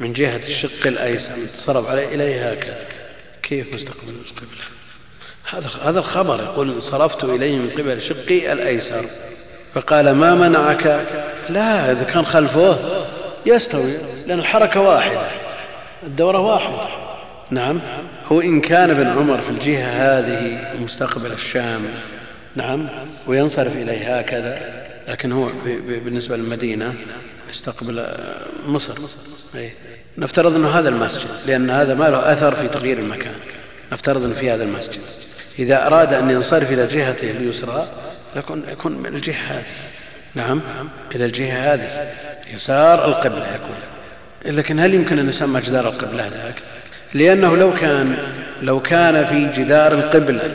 من جهة الشق الأيسر انصرف عليه إليه هكذا. كيف مستقبل القبلة؟ هذا هذا الخبر يقول انصرفت إليه من قبل شقي الأيسر. فقال ما منعك؟ لا إذا كان خلفه يستوي. لأن الحركة واحدة. الدورة واحدة. نعم. هو إن كان ابن عمر في الجهة هذه مستقبل الشام نعم. وينصرف إليه هكذا لكن هو بالنسبة للمدينة يستقبل مصر. أي. نفترض أنه هذا المسجد لأن هذا ما له أثر في تغيير المكان. نفترض أن في هذا المسجد. إذا أراد أن ينصرف إلى جهته اليسرى يكون, يكون من الجهة هذه. نعم. إلى الجهة هذه. يسار القبلة يكون. لكن هل يمكن أن يسمى جدار القبلة ذاك لأنه لو كان لو كان في جدار القبلة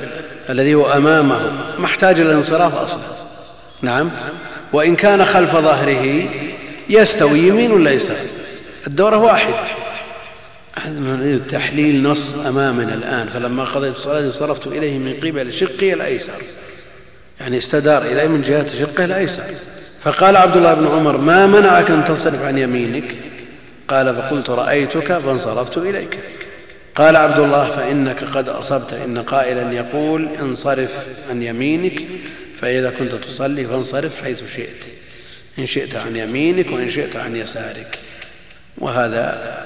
الذي هو أمامه ما احتاج إلى الانصراف أصلا. نعم. وإن كان خلف ظهره يستوي يمين ولا يسار؟ الدورة واحدة هذا تحليل نص أمامنا الآن. فلما قضيت الصلاة انصرفت إليه من قبل شقي الأيسر. يعني استدار إليه من جهة شقه الأيسر. فقال عبد الله بن عمر ما منعك أن تنصرف عن يمينك؟ قال فقلت رأيتك فانصرفت إليك. قال عبد الله فإنك قد أصبت إن قائلا يقول انصرف عن يمينك فإذا كنت تصلي فانصرف حيث شئت. إن شئت عن يمينك وإن شئت عن يسارك. وهذا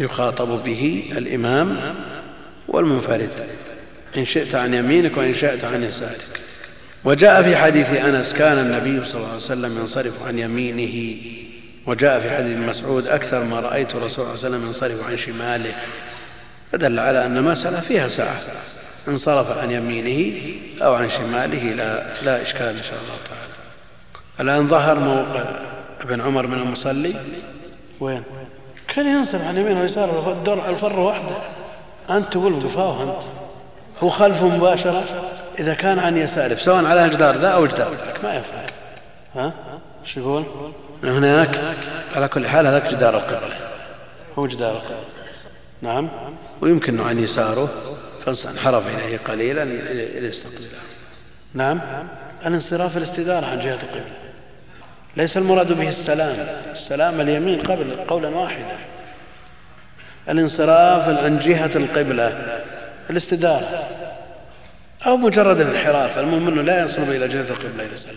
يخاطب به الإمام والمنفرد. إن شئت عن يمينك وإن شئت عن يسارك. وجاء في حديث أنس كان النبي صلى الله عليه وسلم ينصرف عن يمينه. وجاء في حديث مسعود أكثر ما رأيت الرسول صلى الله عليه وسلم ينصرف عن شماله. فدل على أن المسألة فيها سعة انصرف عن يمينه أو عن شماله لا, لا إشكال إن شاء الله تعالى. الآن ظهر موقع ابن عمر من المصلي. وين؟ كان ينصرف عن يمينه ويساره الدرع الفر وحده. أنت تقول وقفاه أنت. هو خلفه مباشرة إذا كان عن يساره سواء على الجدار ذا أو جدار ذاك ما يفرق. ها؟ شو يقول؟ هناك؟ على كل حال هذاك جدار القبلة هو جدار القبلة نعم. ويمكن عن يساره. فانحرف إليه قليلا لاستقباله نعم. الانصراف الاستدارة عن جهة القبلة ليس المراد به السلام. السلام اليمين قبل قولا واحدا. الانصراف عن جهة القبلة. الاستدارة. أو مجرد الانحراف. المهم أنه لا ينصرف إلى جهة القبلة إذا سلم.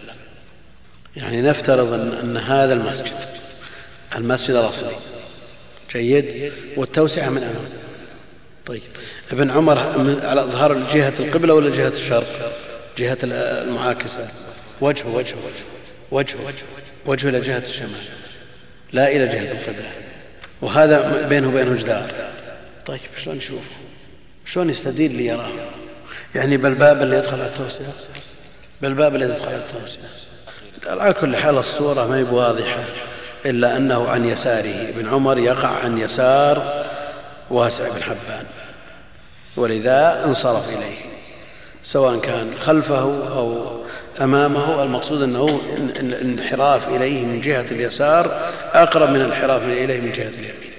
يعني نفترض أن هذا المسجد المسجد الأصلي جيد والتوسعة من أمام طيب ابن عمر على ظهر جهة القبلة ولا جهة الشرق؟ جهة المعاكسة. وجهه وجهه وجهه وجهه وجهه إلى جهة الشمال لا إلى جهة القبلة. وهذا بينه وبينه جدار طيب شلون يشوفه شلون يستدين ليراه يعني بالباب اللي يدخل على التوسعة؟ بالباب اللي يدخل على التوسعة. على كل حال الصورة ما هي بواضحة إلا أنه عن يساره. ابن عمر يقع عن يسار واسع بن حبان ولذا انصرف إليه سواء كان خلفه أو أمامه. المقصود أنه الانحراف إليه من جهة اليسار أقرب من الانحراف إليه من جهة اليمين.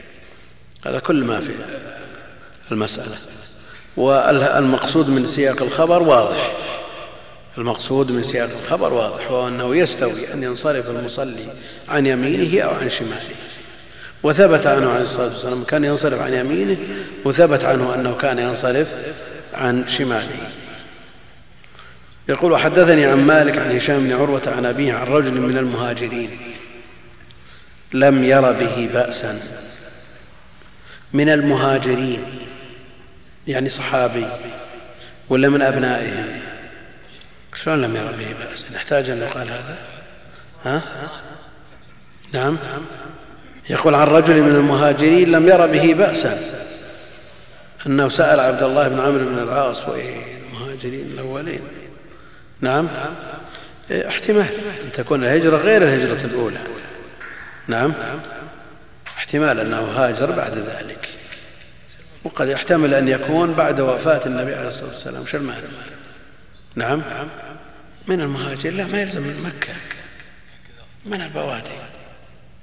هذا كل ما في المسألة والمقصود من سياق الخبر واضح. المقصود من سياق الخبر واضح وهو أنه يستوي أن ينصرف المصلي عن يمينه أو عن شماله. وثبت عنه عليه الصلاة والسلام كان ينصرف عن يمينه وثبت عنه أنه كان ينصرف عن شماله. يقول حدثني عن مالك عن هشام بن عروة عن أبيه عن رجل من المهاجرين لم ير به بأسا. من المهاجرين يعني صحابي ولا من أبنائهم. شلون لم ير به بأس؟ نحتاج أن يقال هذا؟ ها؟ نعم. يقول عن رجل من المهاجرين لم ير به بأسا. أنه سأل عبد الله بن عمرو بن العاص المهاجرين الأولين؟ نعم. احتمال أن تكون الهجرة غير الهجرة الأولى. نعم. احتمال أنه هاجر بعد ذلك. وقد يحتمل أن يكون بعد وفاة النبي عليه الصلاة والسلام. شو المعنى؟ نعم. من المهاجر؟ لا ما يلزم من مكة. من البوادي؟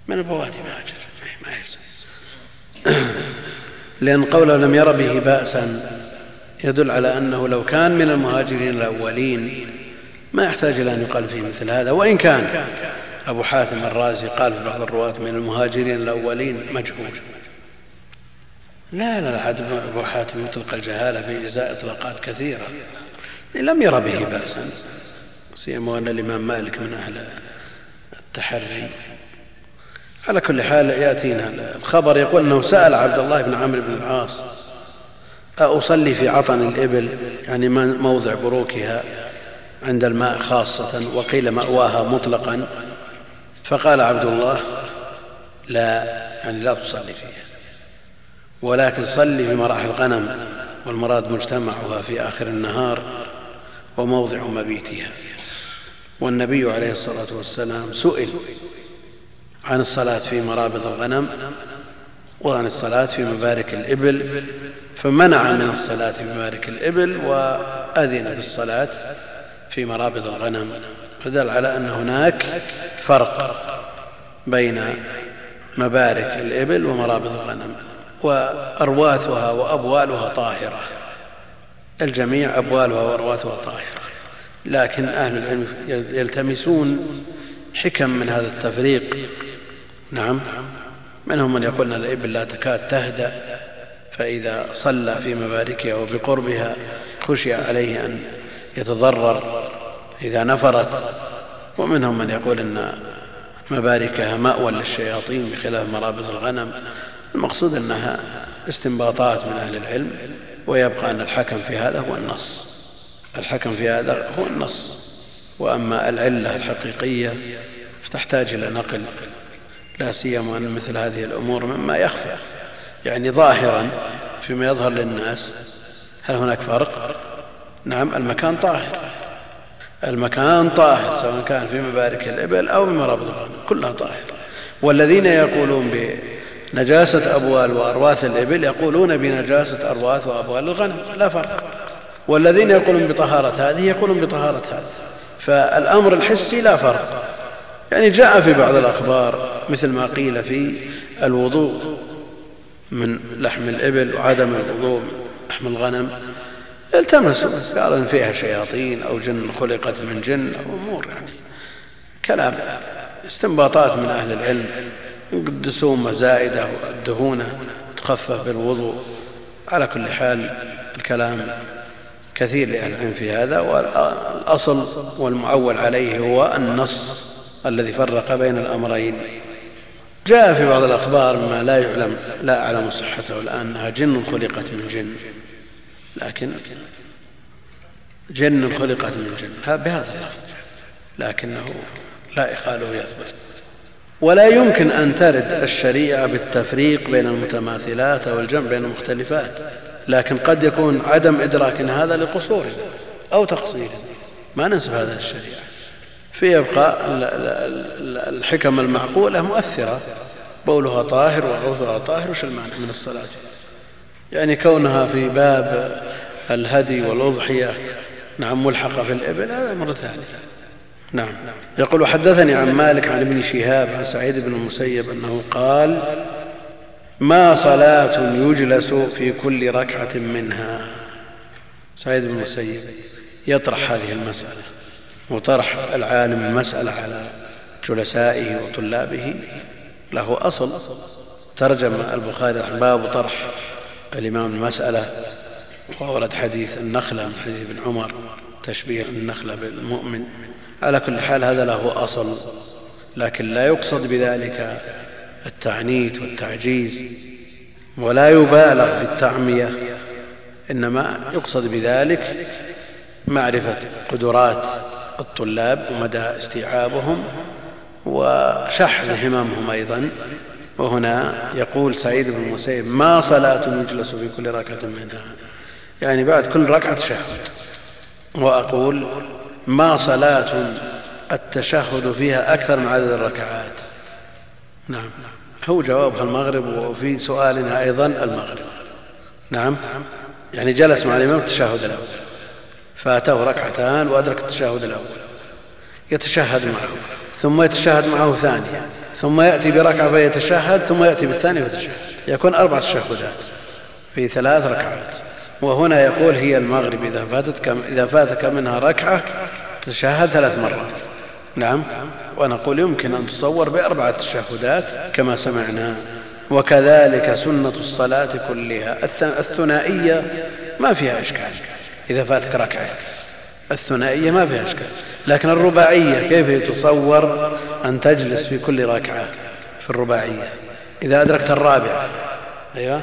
من البوادي مهاجر ما يلزم. (coughs) لأن قوله لم ير به بأسا يدل على أنه لو كان من المهاجرين الأولين ما يحتاج إلى أن يقال فيه مثل هذا. وإن كان أبو حاتم الرازي قال في بعض الرواة من المهاجرين الأولين مجهول. لا لا عاد أبو حاتم يطلق الجهالة في ازاء إطلاقات كثيرة. لم ير به بأسا سيما أن الإمام مالك من أهل التحري. على كل حال يأتينا الخبر. يقول إنه سأل عبد الله بن عمرو بن العاص أصلي في عطن الإبل؟ يعني موضع بروكها عند الماء خاصة وقيل مأواها مطلقا. فقال عبد الله لا يعني لا تصلي فيها. ولكن صلي في مراحل الغنم والمراد مجتمعها في آخر النهار. وموضع مبيتها. والنبي عليه الصلاة والسلام سئل عن الصلاة في مرابض الغنم وعن الصلاة في مبارك الإبل فمنع من الصلاة في مبارك الإبل وأذن بالصلاة في مرابض الغنم. فدل على أن هناك فرق بين مبارك الإبل ومرابض الغنم وأرواثها وأبوالها طاهرة. الجميع أبوالها وأرواثها طاهرة لكن أهل العلم يلتمسون حكم من هذا التفريق. نعم. منهم من يقول أن الإبل لا تكاد تهدأ فإذا صلى في مباركها وبقربها خشي عليه أن يتضرر إذا نفرت. ومنهم من يقول أن مباركها مأوى للشياطين بخلاف مرابط الغنم. المقصود أنها استنباطات من أهل العلم. ويبقى أن الحكم في هذا هو النص. الحكم في هذا هو النص. وأما العلة الحقيقية فتحتاج إلى نقل لا سيما أن مثل هذه الأمور مما يخفى. يعني ظاهرا فيما يظهر للناس هل هناك فرق؟ نعم المكان طاهر. المكان طاهر سواء كان في مبارك الإبل أو بمرابط الغنم كلها طاهرة. والذين يقولون بنجاسة أبوال وأرواث الإبل يقولون بنجاسة أرواث وأبوال الغنم لا فرق. والذين يقولون بطهارة هذه يقولون بطهارة هذه. فالأمر الحسي لا فرق. يعني جاء في بعض الأخبار مثل ما قيل في الوضوء من لحم الإبل وعدم الوضوء من لحم الغنم. التمسوا قال إن فيها شياطين أو جن خلقت من جن أو أمور يعني كلام استنباطات من أهل العلم. يقدسون زائده والدهونه تخفف بالوضوء على كل حال الكلام كثير لاهل العلم في هذا والأصل والمعول عليه هو النص الذي فرق بين الأمرين. جاء في بعض الأخبار ما لا يعلم لا أعلم صحته الان انها جن خلقت من جن. لكن جن خلقت من جن. بهذا اللفظ لكنه لا إخاله يثبت. ولا يمكن أن ترد الشريعة بالتفريق بين المتماثلات أو الجمع بين المختلفات لكن قد يكون عدم إدراك هذا لقصور أو تقصير. ما ننسب هذا الشريعة فيبقى الحكم المعقولة مؤثرة. بولها طاهر وعروضها طاهر وش المعنى من الصلاة؟ يعني كونها في باب الهدي والأضحية نعم ملحقة في الإبل هذا مرة ثانية. نعم. يقول حدثني عن مالك عن ابن شهاب عن سعيد بن المسيب أنه قال ما صلاة يجلس في كل ركعة منها. سعيد بن المسيب يطرح هذه المسألة وطرح العالم المسألة على جلسائه وطلابه. له أصل ترجم البخاري باب طرح الإمام المسألة وورد حديث النخلة من حديث ابن عمر تشبيه النخلة بالمؤمن. على كل حال هذا له أصل لكن لا يقصد بذلك التعنيت والتعجيز ولا يبالغ في التعمية إنما يقصد بذلك معرفة قدرات الطلاب ومدى استيعابهم وشحذ هممهم أيضا. وهنا يقول سعيد بن المسيب ما صلاة يجلس في كل ركعة منها؟ يعني بعد كل ركعة تشهد وأقول ما صلاة التشهد فيها أكثر من عدد الركعات. نعم. هو جوابها المغرب وفي سؤالنا أيضا المغرب. نعم. يعني جلس مع الإمام التشهد الأول. فاته ركعتان وأدرك التشهد الأول. يتشهد معه. ثم يتشهد معه ثانيا. ثم يأتي بركعة فيتشهد ثم يأتي بالثانية فيتشهد. يكون أربع تشهدات في ثلاث ركعات. وهنا يقول هي المغرب إذا فاتتك, إذا فاتك منها ركعة تشهد ثلاث مرات. نعم. ونقول يمكن أن تصور بأربعة تشهدات كما سمعنا. وكذلك سنة الصلاة كلها. الثنائية ما فيها إشكال إذا فاتك ركعة. الثنائية ما فيها إشكال. لكن الرباعية كيف يتصور أن تجلس في كل ركعة في الرباعية؟ إذا أدركت الرابعة أيوة.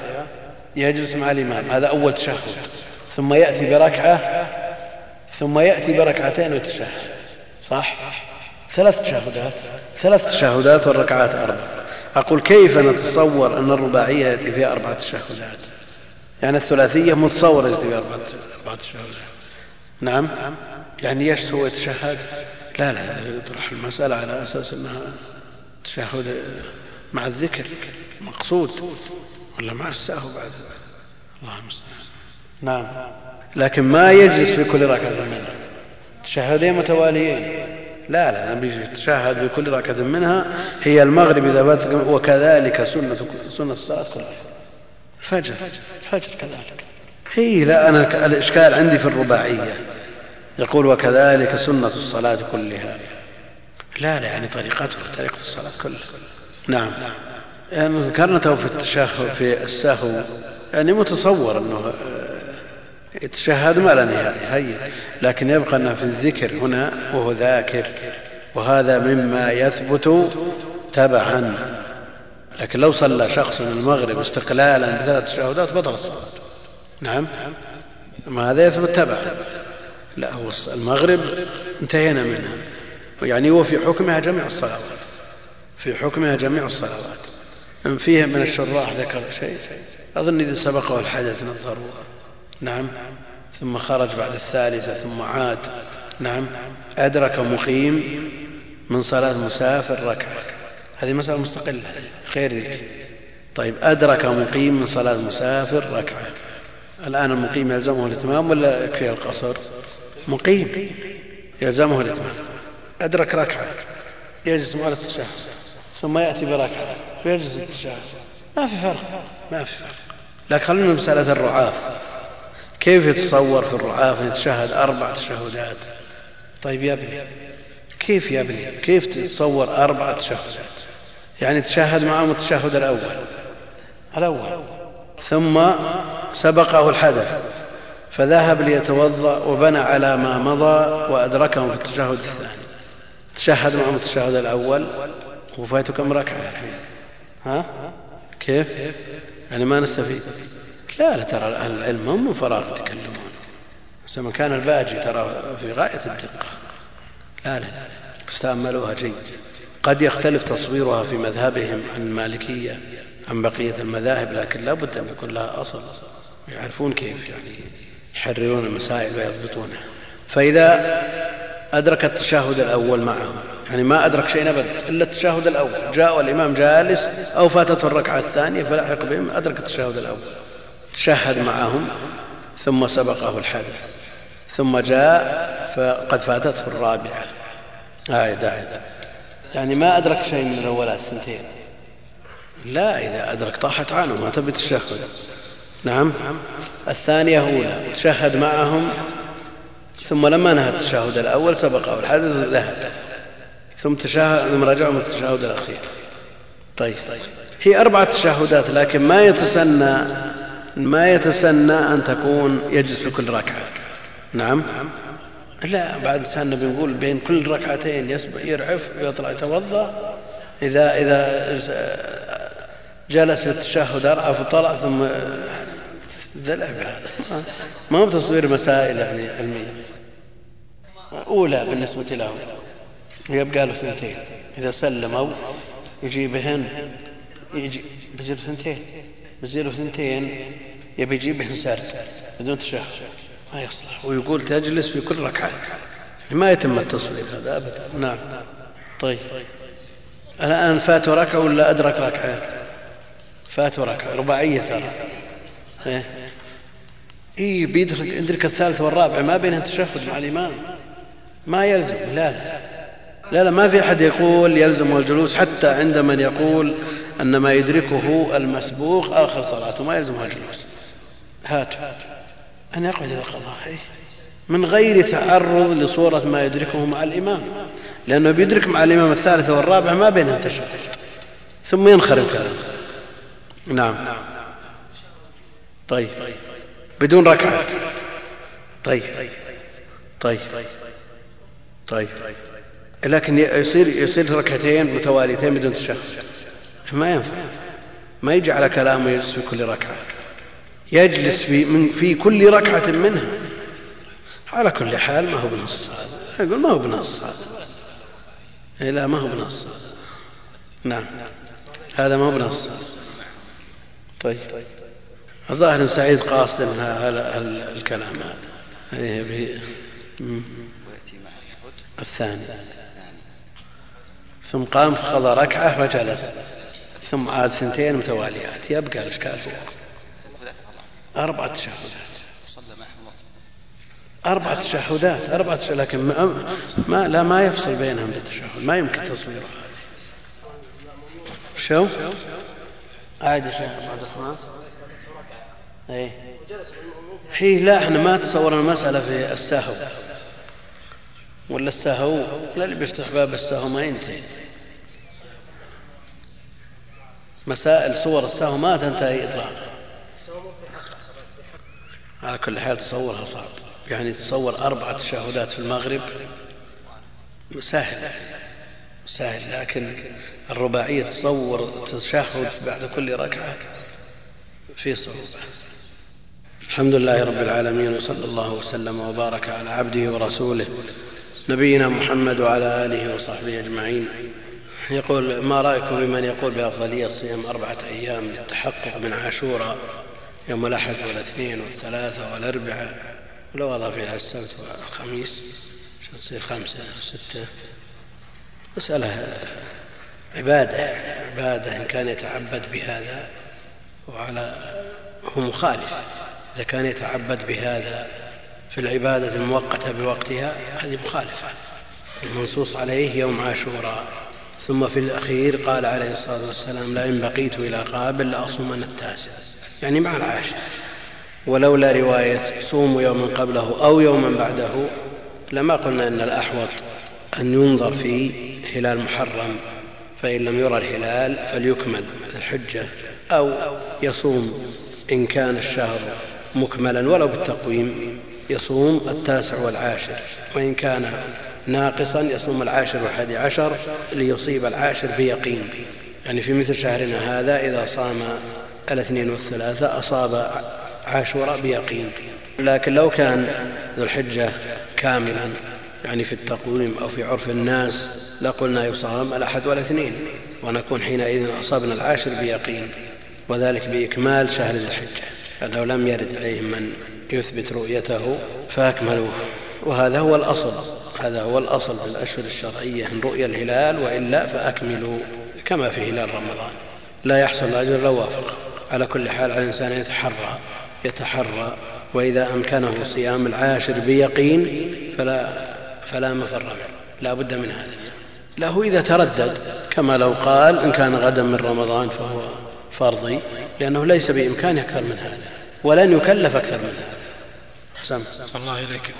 يجلس مع الإمام. هذا أول تشهد. ثم يأتي بركعة ثم يأتي بركعتين ويتشهد. صح؟ ثلاث تشهدات. ثلاث تشهدات والركعات أربع. أقول كيف نتصور أن الرباعية يأتي فيها أربعة تشهدات؟ يعني الثلاثية متصورة يأتي فيها أربعة تشهدات. نعم. يعني إيش هو يتشهد لا لا يطرح المسألة على أساس أنها تشهد مع الذكر. مقصود. ولا مع السهو بعد؟ نعم. لكن ما يجلس في كل ركعة منها. تشهدين متواليين. لا لا نبي تشهد في كل ركعة منها. هي المغرب إذا بات وكذلك سنة سنة الصلاة كلها. الفجر الفجر كذلك. هي لا أنا الإشكال عندي في الرباعية. يقول وكذلك سنة الصلاة كلها. لا لا يعني طريقته طريقة الصلاة كلها. نعم. يعني ذكرنا في التشهد في السهو. يعني متصور أنه يتشهد ما لا نهاية هي. لكن يبقى أنه في الذكر هنا وهو ذاكر وهذا مما يثبت تبعا. لكن لو صلى شخص المغرب استقلالا بثلاث تشهدات بطل الصلاة. نعم. ما هذا يثبت تبعا. لا هو المغرب انتهينا منها يعني هو في حكمها جميع الصلوات. في حكمها جميع الصلوات. من فيه من الشراح ذكر شيء. أظن إذا سبقه الحدث من الضروره نعم. ثم خرج بعد الثالثة ثم عاد. نعم. أدرك مقيم من صلاة مسافر ركعة. هذه مسألة مستقلة خير ذكر طيب أدرك مقيم من صلاة مسافر ركعة. الآن المقيم يلزمه الاتمام ولا يكفيه القصر؟ مقيم يلزمه الاتمام أدرك ركعة. يجلس مع التشهد ثم يأتي بركعة. فيجلس التشهد ما في فرق. ما في فرق. لكن خلونا مسألة الرعاف. كيف يتصور في الرعاف ان يتشهد أربع تشهدات؟ طيب يا ابني كيف يا ابني؟ كيف تتصور أربع تشهدات؟ يعني تشهد معهم التشهد الأول. الأول. ثم سبقه الحدث فذهب ليتوضأ وبنى على ما مضى وأدركهم في التشهد الثاني. تشهد معهم التشهد الأول وفاته كم ركعة ها؟ كيف؟ يعني ما نستفيد. لا لا ترى أهل العلم هم من فراغ يتكلمون. بس كان الباجي ترى في غاية الدقة. لا لا لا استأملوها جيد. قد يختلف تصويرها في مذهبهم عن المالكية عن بقية المذاهب لكن لا بد أن يكون لها أصل. يعرفون كيف يعني يحررون المسائل ويضبطونها. فإذا أدرك التشهد الأول معهم يعني ما أدرك شيء أبدا إلا التشهد الأول. جاء والإمام جالس أو فاتته الركعة الثانية فلحق بهم أدرك التشهد الأول. تشهد معهم ثم سبقه الحدث. ثم جاء فقد فاتته الرابعة. عائد عائد يعني ما أدرك شيء من الأولات الثنتين. لا إذا أدرك طاحت عنه ما تبي تشهد. نعم. الثانية أولى تشهد معهم ثم لما نهى التشهد الأول سبقه الحدث وذهب. ثم تشهد ثم رجعهم التشهد الأخير طيب. هي أربعة تشهدات لكن ما يتسنى ما يتسنى أن تكون يجلس في كل ركعة. نعم؟ لا بعد سنة بنقول بين كل ركعتين يرعف ويطلع يتوضأ. إذا إذا جلس التشهد أرعف وطلع ثم دلع بهذا. ما هو تصوير مسائل يعني علمية. أولى بالنسبة له يبقى له سنتين. إذا سلموا يجي بهن يجي بيجي سنتين. بيجي سنتين يبي يجيب سارد بدون تشهد ما يصلح. ويقول تجلس في كل ركعة. ما يتم التصوير هذا أبدا. نعم. طيب. الآن فات ركعة ولا أدرك ركعة؟ فات ركعة. رباعية ترى. إيه. إيه بيدرك يدرك الثالث والرابع. ما بينها تشهد مع الإمام. ما يلزم. لا لا. لا لا ما في أحد يقول يلزم الجلوس حتى عند من يقول أن ما يدركه المسبوق آخر صلاته ما يلزمه الجلوس. هاتوا أن يقعد إلى القضاء من غير تعرض لصورة ما يدركه مع الإمام لأنه بيدرك مع الإمام الثالث والرابع ما بينهم تشهد ثم ينخرم كلامه. نعم. طيب. بدون ركعة. طيب. طيب. طيب. لكن يصير يصير ركعتين متواليتين بدون تشهد ما ينفع. ما يجي على كلامه يجلس في كل ركعة. يجلس في, من في كل ركعة منها. على كل حال ما هو بنص. هذا يقول ما هو بنص. هذا إيه لا ما هو بنص. نعم. هذا ما هو بنص. طيب. الظاهر إن سعيد قاصد من الكلام هذا. إيه، الثاني. ثم قام فقضى ركعة فجلس. ثم عاد سنتين متواليات. يبقى الإشكال فوق. أربعة تشهدات. أربعة تشهدات. أربعة تشهدات. لكن ما, ما لا ما يفصل بينهم بالتشهد ما يمكن تصويره. شو؟ عاد شيخ عبد الرحمن. اي هي لا إحنا ما تصورنا المسألة في السهو. ولا السهو؟ لا اللي بيفتح باب السهو ما ينتهي. مسائل صور السهو ما تنتهي اطلاقا. على كل حال تصورها صعب. يعني تصور أربعة تشهدات في المغرب سهل سهل لكن الرباعية تصور تشهد بعد كل ركعة في صعوبة. الحمد لله رب العالمين وصلى الله وسلم وبارك على عبده ورسوله. نبينا محمد وعلى آله وصحبه أجمعين. يقول ما رأيكم بمن يقول بأفضلية صيام أربعة أيام للتحقق من عاشوراء يوم الأحد والاثنين والثلاثة والأربعاء ولو أضاف إلى السبت والخميس. تصير خمسة ستة؟ مسألة عبادة عبادة إن كان يتعبد بهذا وعلى هو مخالف. إذا كان يتعبد بهذا في العبادة المؤقتة بوقتها هذه مخالفة. المنصوص عليه يوم عاشوراء. ثم في الأخير قال عليه الصلاة والسلام لئن بقيت إلى قابل لأصومن التاسع. يعني مع العاشر. ولولا رواية صوموا يوما قبله أو يوما بعده لما قلنا أن الأحوط أن ينظر في هلال محرم فإن لم يرى الهلال فليكمل الحجة أو يصوم إن كان الشهر مكملا ولو بالتقويم. يصوم التاسع والعاشر وإن كان ناقصا يصوم العاشر والحادي عشر ليصيب العاشر بيقين. يعني في مثل شهرنا هذا إذا صام الاثنين والثلاثة أصاب عاشوراء بيقين. لكن لو كان ذو الحجة كاملا يعني في التقويم أو في عرف الناس لقلنا يصام الأحد والاثنين ونكون حينئذ أصابنا العاشر بيقين وذلك بإكمال شهر ذي الحجة لأنه لم يرد عليهم من يثبت رؤيته فأكملوه. وهذا هو الأصل. هذا هو الأصل في الأشهر الشرعية إن رؤي الهلال وإلا فأكملوا كما في هلال رمضان. لا يحصل الأجر لو وافق. على كل حال على الإنسان يتحرى يتحرى. وإذا أمكنه صيام العاشر بيقين فلا, فلا مفر منه. لا بد من هذا. له إذا تردد كما لو قال إن كان غدا من رمضان فهو فرضي لأنه ليس بإمكانه أكثر من هذا. ولن يكلف أكثر من هذا حسن الله إليك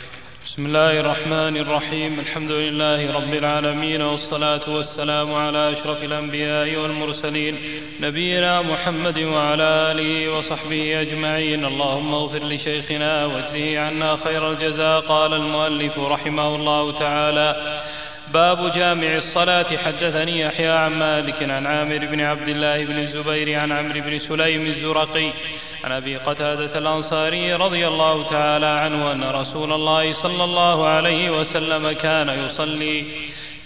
بسم الله الرحمن الرحيم. الحمد لله رب العالمين والصلاة والسلام على أشرف الأنبياء والمرسلين نبينا محمد وعلى آله وصحبه أجمعين. اللهم اغفر لشيخنا واجزه عنا خير الجزاء قال المؤلف رحمه الله تعالى باب جامع الصلاة. حدثني يحيى عن مالك عن عامر بن عبد الله بن الزبير عن عمرو بن سليم الزرقي عن أبي قتادة الأنصاري رضي الله تعالى عنه أن رسول الله صلى الله عليه وسلم كان يصلي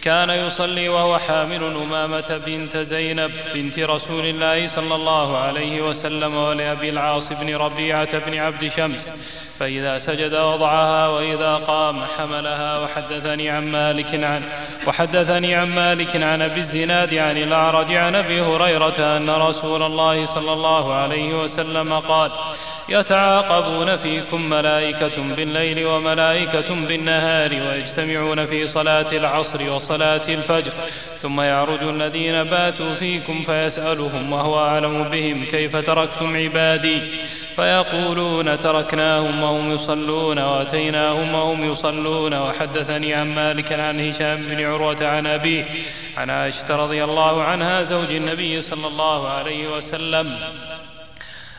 كان يصلي وهو حامل أمامة بنت زينب بنت رسول الله صلى الله عليه وسلم ولأبي العاص بن ربيعة بن عبد شمس. فإذا سجد وضعها وإذا قام حملها. وحدثني عن مالك عن وحدثني عن مالك عن أبي الزناد عن الأعرج عن أبي هريرة أن رسول الله صلى الله عليه وسلم قال يتعاقبون فيكم ملائكة بالليل وملائكة بالنهار ويجتمعون في صلاة العصر وصلاة الفجر. ثم يعرج الذين باتوا فيكم فيسألهم وهو أعلم بهم كيف تركتم عبادي. فيقولون تركناهم وهم يصلون وأتيناهم وهم يصلون. وحدثني عن مالك عن هشام بن عروة عن أبيه عن عائشة رضي الله عنها زوج النبي صلى الله عليه وسلم.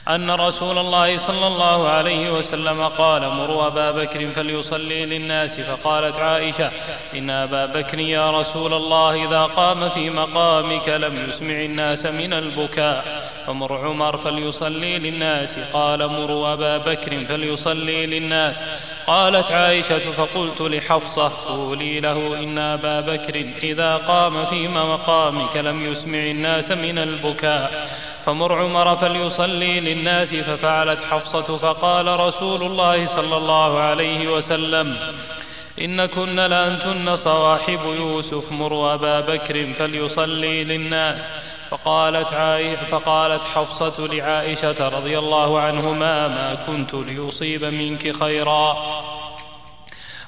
أن رسول الله صلى الله عليه وسلم قال مروا أبا بكر فليصلي للناس فقالت عائشة إن أبا بكر يا رسول الله إذا قام في مقامك لم يسمع الناس من البكاء. فمر عمر فليصلي للناس قال مروا أبا بكر فليصلي للناس قالت عائشة فقلت لحفصة قولي له إن أبا بكر إذا قام في مقامك لم يسمع الناس من البكاء فمر عمر فليصلي للناس ففعلت حفصة فقال رسول الله صلى الله عليه وسلم إن كن لأنتن صواحب يوسف مروا أبا بكر فليصلي للناس. فقالت, فقالت حفصة لعائشة رضي الله عنهما ما كنت ليصيب منك خيرا.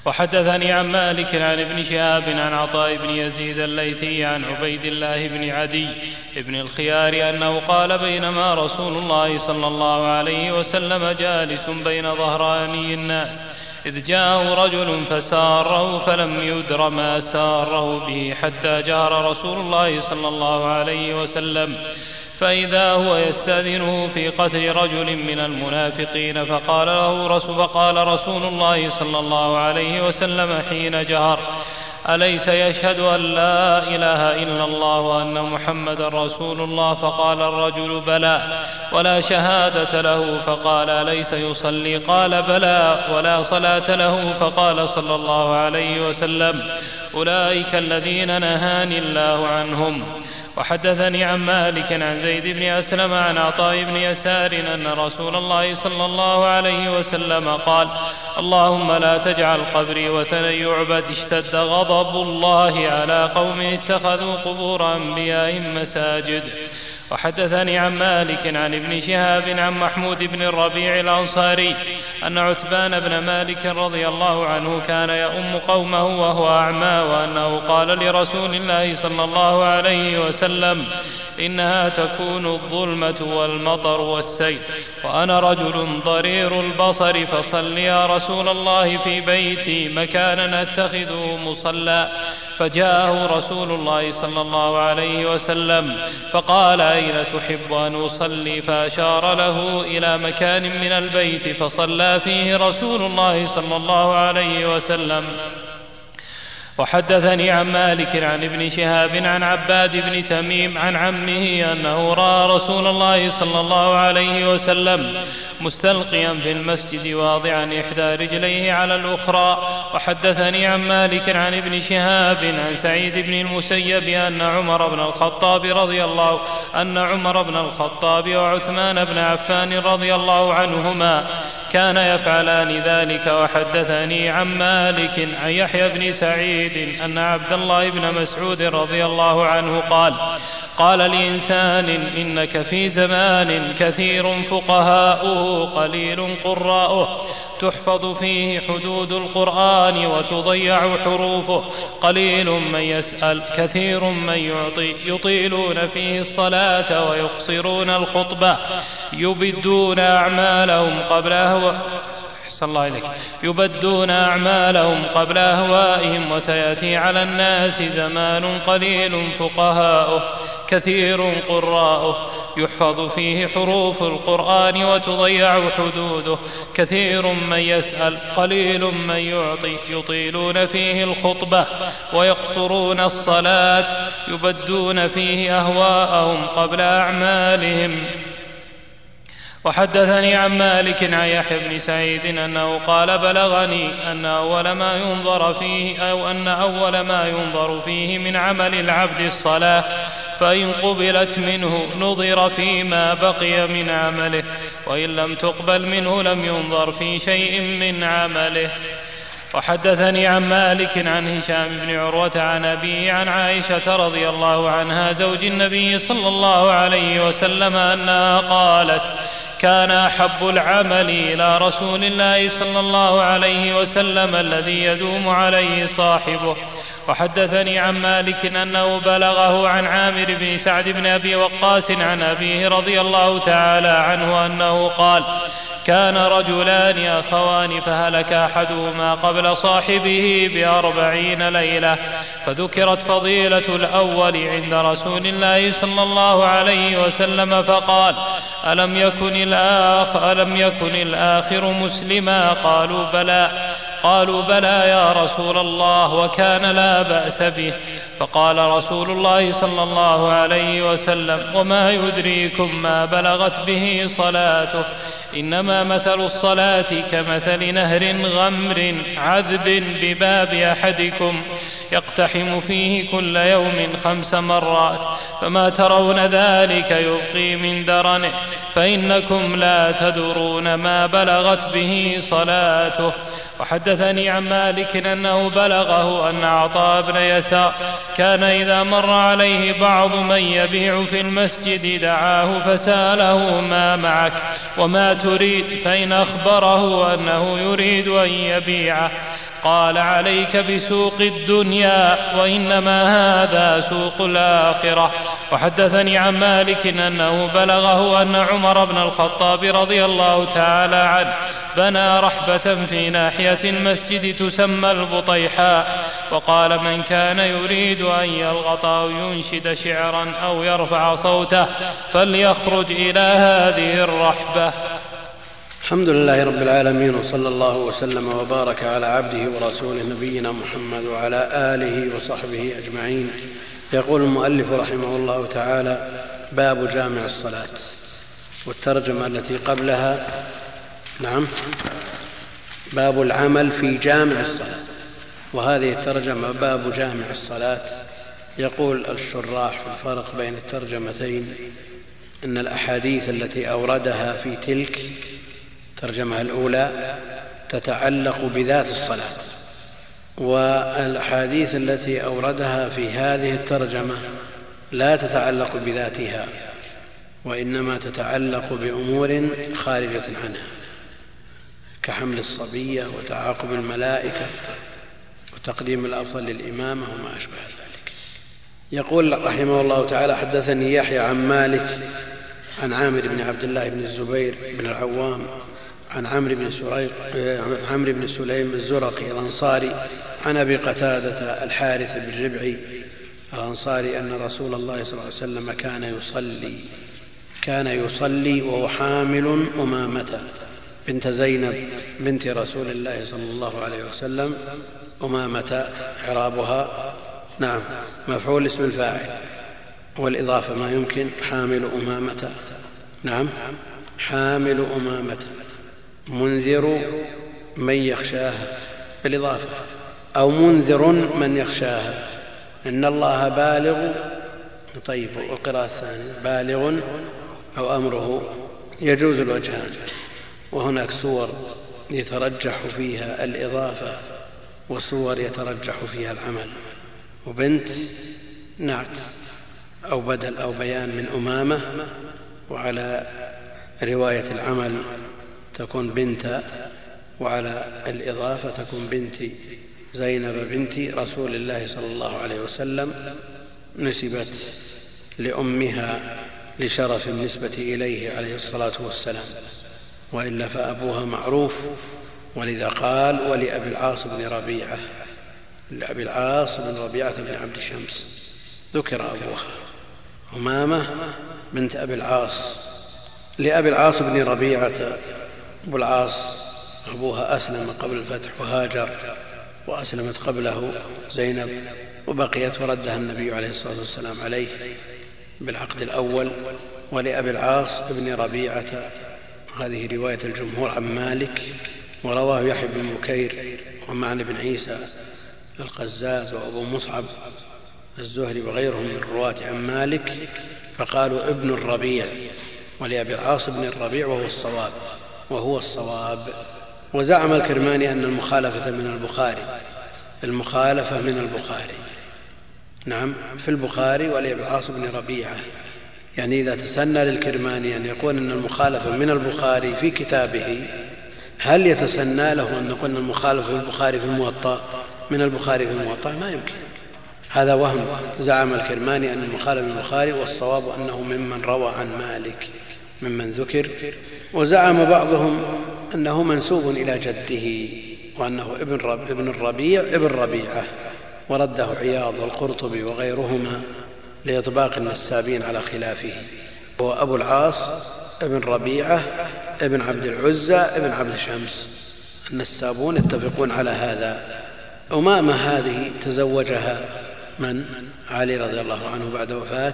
وحدثني عن مالك عن ابن شهاب عن عطاء بن يزيد الليثي عن عبيد الله بن عدي بن الخيار أنه قال بينما رسول الله صلى الله عليه وسلم جالس بين ظهراني الناس إذ جاءه رجل فساره فلم يدر ما ساره به حتى جار رسول الله صلى الله عليه وسلم. فإذا هو يستأذنه في قتل رجل من المنافقين فقال له رسول فقال رسول الله صلى الله عليه وسلم حين جهر أليس يشهد أن لا إله إلا الله وأن محمدا رسول الله؟ فقال الرجل بلى. ولا شهادة له. فقال أليس يصلي؟ قال بلى. ولا صلاة له؟ فقال صلى الله عليه وسلم أولئك الذين نهاني الله عنهم. وحدثني عن مالك عن زيد بن أسلم عن عطاء بن يسار أن رسول الله صلى الله عليه وسلم قال اللهم لا تجعل قبري وثنا يعبد اشتد غضب الله على قوم اتخذوا قبور انبيائهم مساجد وحدثني عن مالك عن ابن شهاب عن محمود بن الربيع الأنصاري أن عتبان بن مالك رضي الله عنه كان يؤم قومه وهو أعمى وأنه قال لرسول الله صلى الله عليه وسلم إنها تكون الظلمة والمطر والسيل وأنا رجل ضرير البصر فصل يا رسول الله في بيتي مكانا أتخذه مصلى فجاءه رسول الله صلى الله عليه وسلم فقال أين تحب أن أصلي فأشار له إلى مكان من البيت فصلى فيه رسول الله صلى الله عليه وسلم وحدثني عن مالك عن ابن شهاب عن عباد بن تميم عن عمه أنه رأى رسول الله صلى الله عليه وسلم مستلقيا في المسجد واضعا إحدى رجليه على الأخرى. وحدثني عن مالك عن ابن شهاب عن سعيد بن المسيب أن عمر بن الخطاب رضي الله أن عمر بن الخطاب وعثمان بن عفان رضي الله عنهما كان يفعلان ذلك. وحدثني عن مالك عن يحيى بن سعيد أن عبد الله بن مسعود رضي الله عنه قال قال لإنسان إنك في زمان كثير فقهاؤه قليل قراؤه تحفظ فيه حدود القرآن وتضيع حروفه قليل من يسأل كثير من يعطي يطيلون فيه الصلاة ويقصرون الخطبة يبدون أعمالهم قبل أهوى أحسن الله إليك يبدون أعمالهم قبل أهوائهم وسيأتي على الناس زمان قليل فقهاؤه كثير قراؤه. يحفظ فيه حروف القرآن وتضيع حدوده. كثير من يسأل قليل من يعطي يطيلون فيه الخطبة ويقصرون الصلاة. يبدون فيه أهواءهم قبل أعمالهم. وحدثني عن مالك عن يحيى بن سعيد أنه قال بلغني أن أول ما ينظر فيه أو أن أول ما ينظر فيه من عمل العبد الصلاة فإن قبلت منه نظر فيما بقي من عمله وإن لم تقبل منه لم ينظر في شيء من عمله. وحدثني عن مالك عن هشام بن عروة عن أبيه عن عائشة رضي الله عنها زوج النبي صلى الله عليه وسلم أنها قالت كان أحب العمل إلى رسول الله صلى الله عليه وسلم الذي يدوم عليه صاحبه. وحدثني عن مالك أنه بلغه عن عامر بن سعد بن أبي وقاص عن أبيه رضي الله تعالى عنه أنه قال كان رجلان أخوان فهلك أحدهما قبل صاحبه بأربعين ليلة فذكرت فضيلة الأول عند رسول الله صلى الله عليه وسلم فقال ألم يكن الاخ ألم يكن الآخر مسلما؟ قالوا بلى. قالوا بلى يا رسول الله وكان لا بأس به. فقال رسول الله صلى الله عليه وسلم وما يدريكم ما بلغت به صلاته؟ إنما مثل الصلاة كمثل نهر غمر عذب بباب أحدكم يقتحم فيه كل يوم خمس مرات. فما ترون ذلك يبقي من درنه. فإنكم لا تدرون ما بلغت به صلاته. وحدثني عن مالك أنه بلغه أن عطاء بن يسار كان إذا مر عليه بعض من يبيع في المسجد دعاه فسأله ما معك وما تريد فإن أخبره أنه يريد أن يبيعه. قال عليك بسوق الدنيا وإنما هذا سوق الآخرة. وحدثني عن مالك أنه بلغه أن عمر بن الخطاب رضي الله تعالى عنه بنى رحبة في ناحية المسجد تسمى البطيحاء. وقال من كان يريد أن يلغط أو ينشد شعرا أو يرفع صوته فليخرج إلى هذه الرحبة. الحمد لله رب العالمين وصلى الله وسلم وبارك على عبده ورسوله نبينا محمد وعلى آله وصحبه أجمعين. يقول المؤلف رحمه الله تعالى باب جامع الصلاة. والترجمة التي قبلها نعم. باب العمل في جامع الصلاة. وهذه الترجمة باب جامع الصلاة. يقول الشراح في الفرق بين الترجمتين إن الأحاديث التي أوردها في تلك الترجمة الأولى تتعلق بذات الصلاة والأحاديث التي أوردها في هذه الترجمة لا تتعلق بذاتها وإنما تتعلق بأمور خارجة عنها كحمل الصبية وتعاقب الملائكة وتقديم الأفضل للإمامة وما أشبه ذلك. يقول رحمه الله تعالى حدثني يحيى عن مالك عن عامر بن عبد الله بن الزبير بن العوام عن عمرو بن سريق عمرو بن سليم الزرقي الأنصاري عن أبي قتادة الحارث بن ربعي الأنصاري أن رسول الله صلى الله عليه وسلم كان يصلي كان يصلي وهو حامل أمامة بنت زينب بنت رسول الله صلى الله عليه وسلم أمامة إعرابها. نعم مفعول اسم الفاعل والإضافة ما يمكن حامل أمامة. نعم حامل أمامة. منذر من يخشاها بالإضافة. أو منذر من يخشاها إن الله بالغ طيب والقراءة الثانية بالغ أو أمره يجوز الوجهان. وهناك صور يترجح فيها الإضافة وصور يترجح فيها العمل. وبنت نعت أو بدل أو بيان من أمامة وعلى رواية العمل تكون بنت وعلى الإضافة تكون بنت زينب بنت رسول الله صلى الله عليه وسلم نسبت لأمها لشرف النسبة إليه عليه الصلاة والسلام. وإلا فأبوها معروف ولذا قال ولأبي العاص بن ربيعة. لأبي العاص بن ربيعة بن عبد شمس ذكر أبوها. أمامة بنت أبي العاص. لأبي العاص بن ربيعة أبو العاص أبوها أسلم قبل الفتح وهاجر وأسلمت قبله زينب وبقيت وردها النبي عليه الصلاة والسلام عليه بالعقد الأول. ولأبي العاص بن ربيعة هذه رواية الجمهور عن مالك ورواه يحيى بن بكير ومعنى بن عيسى القزاز وأبو مصعب الزهري وغيرهم من الرواة عن مالك فقالوا ابن الربيع ولأبي العاص بن الربيع وهو الصواب. وهو الصواب. وزعم الكرماني أن المخالفة من البخاري المخالفة من البخاري. نعم في البخاري ولأبي العاص بن ربيعة. يعني إذا تسنى للكرماني أن يقول أن المخالفة من البخاري في كتابه هل يتسنى له أن نقول أن المخالفة في البخاري في الموطأ؟ من البخاري في الموطأ؟ ما يمكن. هذا وهم زعم الكرماني أن المخالفة من البخاري والصواب أنه ممن روى عن مالك ممن ذكر وزعم بعضهم أنه منسوب إلى جده وأنه ابن, ابن الربيع ابن ربيعة ورده عياض والقرطبي وغيرهما لإطباق النسابين على خلافه. هو أبو العاص ابن ربيعة ابن عبد العزى ابن عبد شمس النسابون يتفقون على هذا. أمامة هذه تزوجها من؟ علي رضي الله عنه بعد وفاة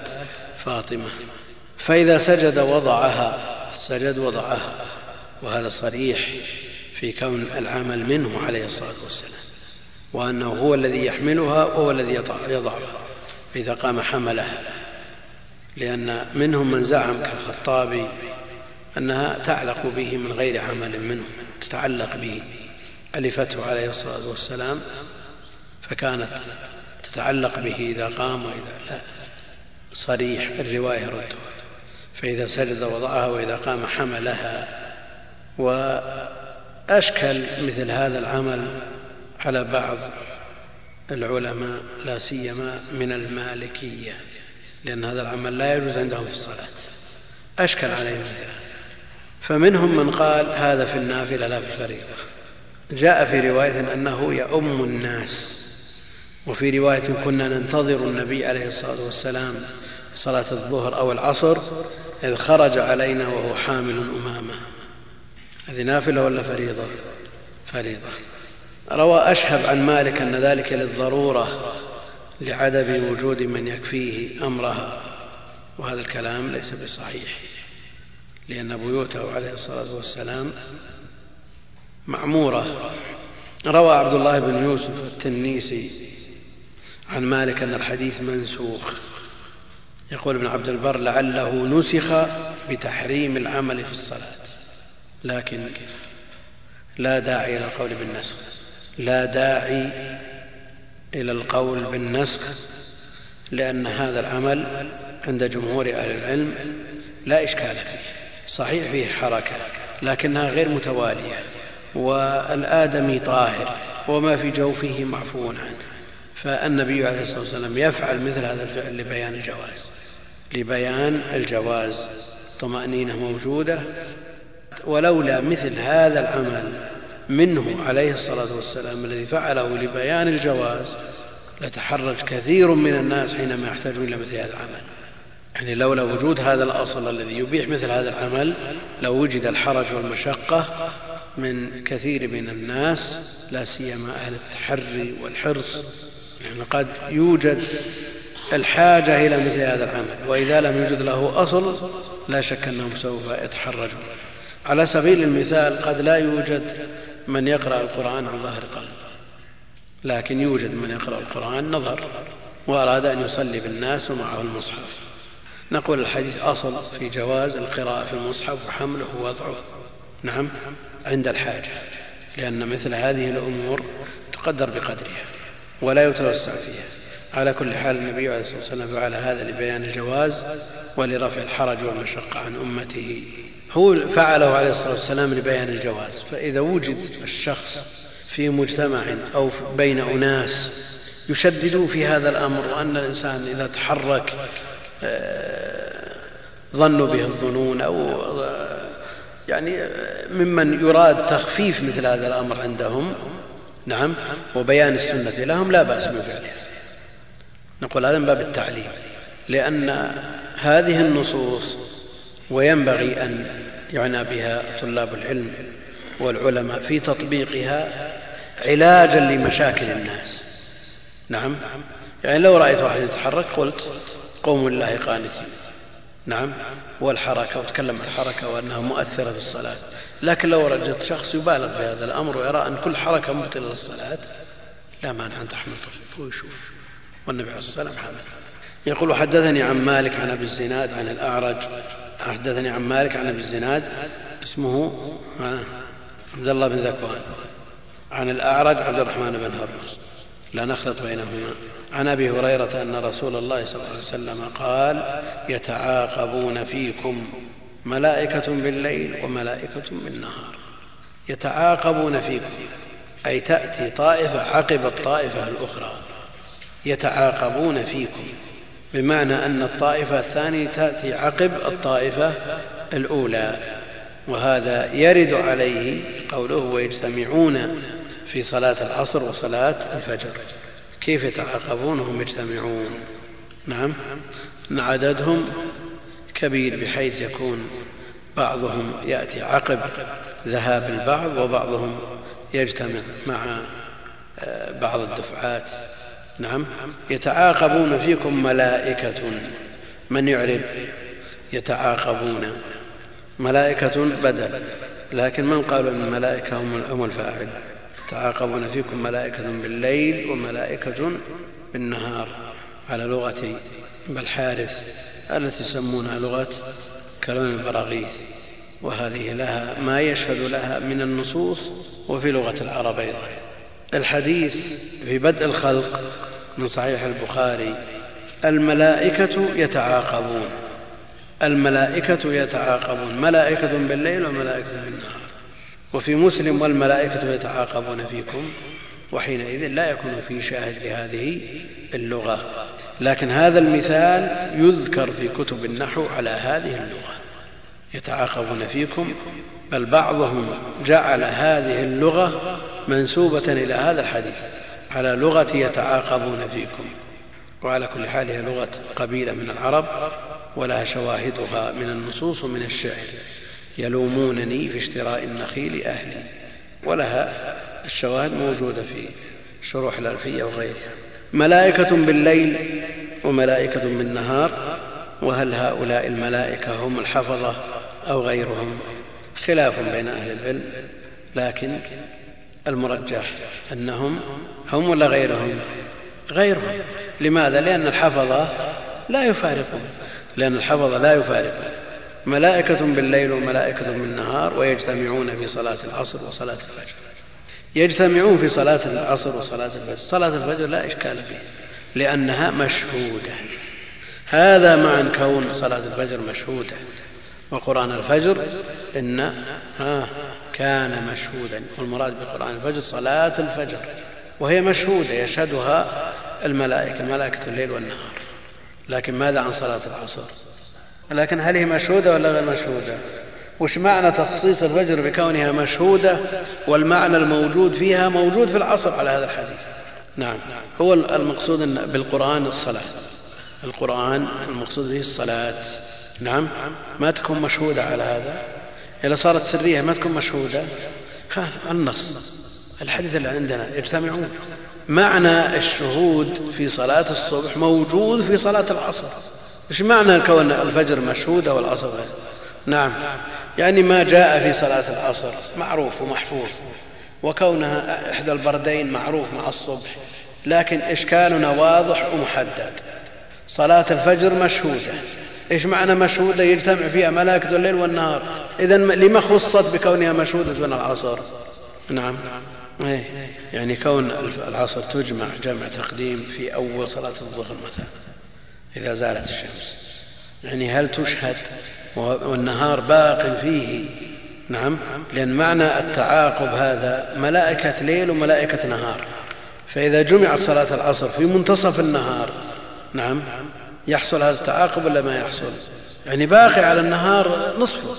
فاطمة. فإذا سجد وضعها سجد وضعها وهذا صريح في كون العمل منه عليه الصلاة والسلام. وأنه هو الذي يحملها وهو الذي يضعها فإذا قام حملها. لأن منهم من زعم كالخطابي أنها تعلق به من غير عمل منه تتعلق به. ألفته عليه الصلاة والسلام فكانت تتعلق به إذا قام وإذا لا. صريح الرواية ردها فإذا سجد وضعها وإذا قام حملها وأشكل مثل هذا العمل على بعض العلماء لا سيما من المالكية لأن هذا العمل لا يجوز عندهم في الصلاة. أشكل عليهم مثل هذا. فمنهم من قال هذا في النافلة لا في الفريضة. جاء في رواية أنه يؤم الناس. وفي رواية كنا ننتظر النبي عليه الصلاة والسلام صلاة الظهر أو العصر إذ خرج علينا وهو حامل أمامه هذه نافلة ولا فريضة؟ فريضة. روى أشهب عن مالك أن ذلك للضرورة لعدم وجود من يكفيه أمرها. وهذا الكلام ليس بصحيح لأن بيوته عليه الصلاة والسلام معمورة روى عبد الله بن يوسف التنيسي عن مالك أن الحديث منسوخ. يقول ابن عبد البر لعله نسخ بتحريم العمل في الصلاة. لكن لا داعي إلى القول بالنسخ. لا داعي إلى القول بالنسخ لأن هذا العمل عند جمهور أهل العلم لا إشكال فيه. صحيح فيه حركة لكنها غير متوالية والآدمي طاهر وما في جوفه معفو عنه. فالنبي عليه الصلاة والسلام يفعل مثل هذا الفعل لبيان الجواز. لبيان الجواز. طمأنينة موجودة. ولولا مثل هذا العمل منه عليه الصلاة والسلام الذي فعله لبيان الجواز لتحرج كثير من الناس حينما يحتاجون إلى مثل هذا العمل. يعني لولا وجود هذا الأصل الذي يبيح مثل هذا العمل لو وجد الحرج والمشقة من كثير من الناس لا سيما أهل التحري والحرص. يعني قد يوجد الحاجة إلى مثل هذا العمل وإذا لم يوجد له أصل لا شك أنهم سوف يتحرجون. على سبيل المثال قد لا يوجد من يقرأ القرآن عن ظهر قلب لكن يوجد من يقرأ القرآن نظر وأراد أن يصلي بالناس ومعه المصحف. نقول الحديث أصل في جواز القراءة في المصحف وحمله ووضعه. نعم عند الحاجة لأن مثل هذه الأمور تقدر بقدرها ولا يتوسع فيها. على كل حال النبي عليه الصلاة والسلام فعل هذا لبيان الجواز ولرفع الحرج والمشقة عن أمته. هو فعله عليه الصلاة والسلام لبيان الجواز. فإذا وجد الشخص في مجتمع أو بين أناس يشددون في هذا الأمر وأن الإنسان إذا تحرك آه، ظنوا به الظنون أو آه، يعني آه، ممن يراد تخفيف مثل هذا الأمر عندهم نعم وبيان السنة لهم لا بأس من فعلها. نقول هذا من باب التعليم. لأن هذه النصوص وينبغي أن يعنى بها طلاب العلم والعلماء في تطبيقها علاجا لمشاكل الناس. نعم؟ يعني لو رأيت واحد يتحرك قلت قوموا لله قانتين. نعم؟ والحركة وتكلم عن الحركة وأنها مؤثرة في الصلاة. لكن لو رجت شخص يبالغ في هذا الأمر ويرى أن كل حركة مبطلة للصلاة لا مانع أن تحمل طفل ويشوف. والنبي عليه الصلاة والسلام حمل يقول حدثني عن مالك عن أبي الزناد عن الأعرج. حدثني عن مالك عن أبي الزناد. اسمه عبد الله بن ذكوان. عن الأعرج عبد الرحمن بن هرمز. لا نخلط بينهما. عن أبي هريرة أن رسول الله صلى الله عليه وسلم قال يتعاقبون فيكم ملائكة بالليل وملائكة بالنهار. يتعاقبون فيكم. أي تأتي طائفة عقب الطائفة الأخرى. يتعاقبون فيكم بمعنى أن الطائفة الثانية تأتي عقب الطائفة الأولى وهذا يرد عليه قوله ويجتمعون في صلاة العصر وصلاة الفجر. كيف يتعاقبون؟ وهم يجتمعون. نعم. ان عددهم كبير بحيث يكون بعضهم يأتي عقب ذهاب البعض وبعضهم يجتمع مع آه، بعض الدفعات. نعم. يتعاقبون فيكم ملائكة. من يعرب يتعاقبون. ملائكة بدل. لكن من قال الملائكة هم الفاعل؟ يتعاقبون فيكم ملائكة بالليل وملائكة بالنهار. على لغة بالحارث التي يسمونها لغة كلام البراغيث. وهذه لها ما يشهد لها من النصوص. وفي لغة العرب أيضا. الحديث في بدء الخلق من صحيح البخاري. الملائكة يتعاقبون. الملائكة يتعاقبون. ملائكة بالليل وملائكة بالنهار. وفي مسلم والملائكة يتعاقبون فيكم. وحينئذ لا يكون في شاهد لهذه اللغة. لكن هذا المثال يذكر في كتب النحو على هذه اللغة. يتعاقبون فيكم. بل بعضهم جعل هذه اللغة منسوبة إلى هذا الحديث على لغة يتعاقبون فيكم وعلى كل حال هي لغة قبيلة من العرب ولها شواهدها من النصوص ومن الشعر. يلومونني في اشتراء النخيل أهلي ولها الشواهد موجودة في شروح الألفية وغيرها. ملائكة بالليل وملائكة بالنهار وهل هؤلاء الملائكة هم الحفظة أو غيرهم؟ خلاف بين أهل العلم لكن المرجح أنهم هم ولا غيرهم؟ غيرهم. لماذا؟ لأن الحفظة لا يفارقون لأن الحفظة لا يفارقون ملائكة بالليل وملائكة بالنهار ويجتمعون في صلاة العصر وصلاة الفجر. يجتمعون في صلاة العصر وصلاة الفجر. صلاة الفجر لا إشكال فيها لأنها مشهودة. هذا مع كون صلاة الفجر مشهودة. وقرآن الفجر إن ها كان مشهودا والمراد بقرآن الفجر صلاة الفجر وهي مشهودة يشهدها الملائكة ملائكة الليل والنهار. لكن ماذا عن صلاة العصر؟ لكن هل هي مشهودة ولا غير مشهودة؟ وش معنى تخصيص الفجر بكونها مشهودة والمعنى الموجود فيها موجود في العصر على هذا الحديث؟ نعم هو المقصود بالقرآن الصلاة. القرآن المقصود به الصلاة. نعم ما تكون مشهودة على هذا؟ إذا صارت سرية ما تكون مشهودة ها النص الحديث اللي عندنا يجتمعون. معنى الشهود في صلاة الصبح موجود في صلاة العصر. إيش معنى كون الفجر مشهودة والعصر غير؟ نعم يعني ما جاء في صلاة العصر معروف ومحفوظ. وكونها إحدى البردين معروف مع الصبح لكن إشكالنا واضح ومحدد. صلاة الفجر مشهودة. إيش معنى مشهودة يجتمع فيها ملائكة الليل والنهار؟ إذا لما خصت بكونها مشهودة دون العصر؟ نعم. إيه. يعني كون العصر تجمع جمع تقديم في أول صلاة الظهر مثلا إذا زالت الشمس. يعني هل تشهد والنهار باق فيه؟ نعم. لأن معنى التعاقب هذا ملائكة ليل وملائكة نهار. فإذا جمعت صلاة العصر في منتصف النهار نعم. يحصل هذا التعاقب ولا ما يحصل؟ يعني باقي على النهار نصفه.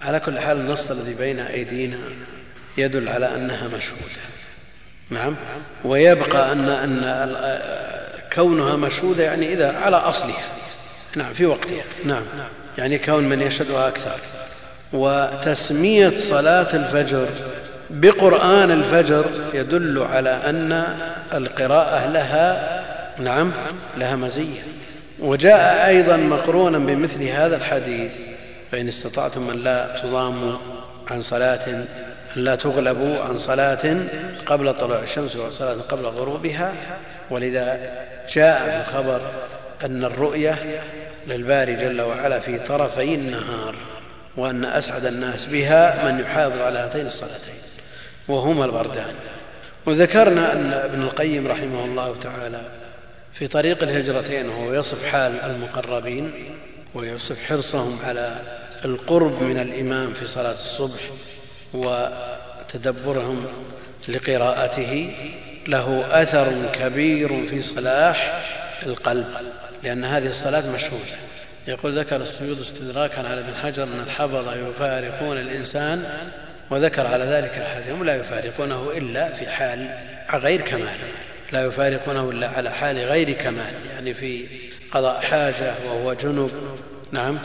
على كل حال النص الذي بين أيدينا يدل على أنها مشهودة. نعم. ويبقى أن, أن كونها مشهودة يعني إذا على أصلها. نعم في وقتها. نعم. يعني كون من يشهدها أكثر. وتسمية صلاة الفجر بقرآن الفجر يدل على أن القراءة لها نعم لها مزية. وجاء أيضا مقرونا بمثل هذا الحديث فإن استطعتم من لا تضاموا عن صلاة لا تغلبوا عن صلاة قبل طلوع الشمس وصلاة قبل غروبها. ولذا جاء في الخبر أن الرؤية للباري جل وعلا في طرفي النهار وأن أسعد الناس بها من يحافظ على هاتين الصلاتين وهما البردان وذكرنا أن ابن القيم رحمه الله تعالى في طريق الهجرتين وهو يصف حال المقربين ويصف حرصهم على القرب من الإمام في صلاة الصبح وتدبرهم لقراءته. له أثر كبير في صلاح القلب لأن هذه الصلاة مشهودة يقول ذكر السيوط استدراكا على ابن حجر أن الحفظة يفارقون الإنسان وذكر على ذلك أحدهم لا يفارقونه إلا في حال غير كمال. لا يفارقونه إلا على حال غير كمال يعني في قضاء حاجة وهو جنب. نعم.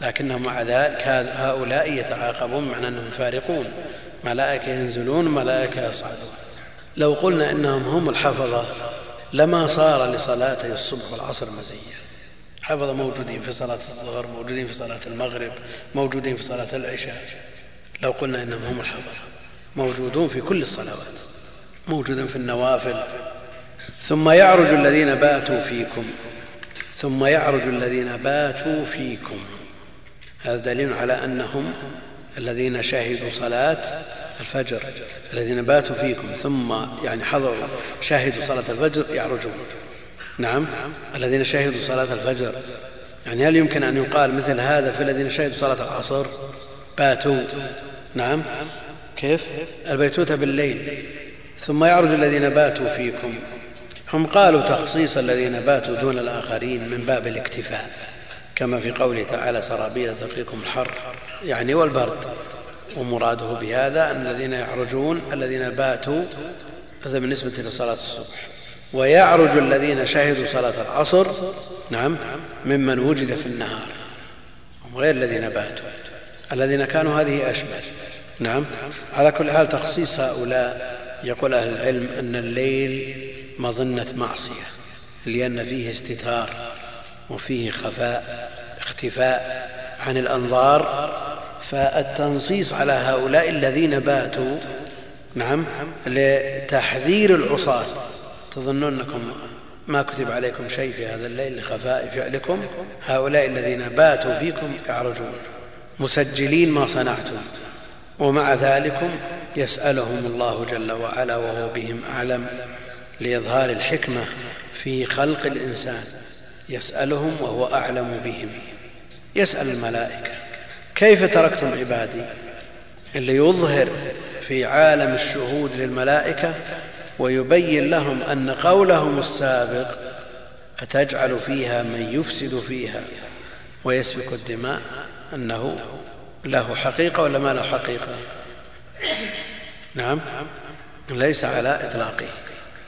لكنهم مع ذلك هؤلاء يتعاقبون معنى أنهم يفارقون. ملائكة ينزلون ملائكة يصعدون. لو قلنا إنهم هم الحفظة لما صار لصلاتي الصبح والعصر مزية. حفظة موجودين في صلاة الظهر موجودين في صلاة المغرب موجودين في صلاة العشاء. لو قلنا إنهم هم الحفظة موجودون في كل الصلوات موجودون في النوافل ثم يعرج الذين باتوا فيكم. ثم يعرج الذين باتوا فيكم. هذا دليل على أنهم الذين شهدوا صلاة الفجر. الذين باتوا فيكم ثم يعني حضروا شاهدوا صلاة الفجر يعرجون. نعم. الذين شهدوا صلاة الفجر. يعني هل يمكن أن يقال مثل هذا في الذين شهدوا صلاة العصر؟ باتوا. نعم. كيف؟ البيتوتة بالليل. ثم يعرج الذين باتوا فيكم. هم قالوا تخصيص الذين باتوا دون الآخرين من باب الاكتفاء. كما في قوله تعالى سرابيل تقيكم الحر. يعني والبرد. ومراده بهذا الذين يعرجون الذين باتوا هذا بالنسبة لصلاة الصبح. ويعرج الذين شهدوا صلاة العصر نعم ممن وجد في النهار. غير الذين باتوا. الذين كانوا هذه أشمل نعم. على كل حال تخصيص هؤلاء يقول أهل العلم أن الليل مظنة معصية لأن فيه استتار وفيه خفاء اختفاء عن الأنظار فالتنصيص على هؤلاء الذين باتوا نعم لتحذير العصاة. تظنون أنكم ما كتب عليكم شيء في هذا الليل لخفاء فعلكم؟ هؤلاء الذين باتوا فيكم يعرجون. مسجلين ما صنعتم. ومع ذلكم يسألهم الله جل وعلا وهو بهم أعلم. لإظهار الحكمة في خلق الإنسان. يسألهم وهو أعلم بهم. يسأل الملائكة. كيف تركتم عبادي؟ اللي يظهر في عالم الشهود للملائكة ويبين لهم أن قولهم السابق أتجعل فيها من يفسد فيها ويسفك الدماء أنه له حقيقة ولا ما له حقيقة؟ نعم. ليس على إطلاقه.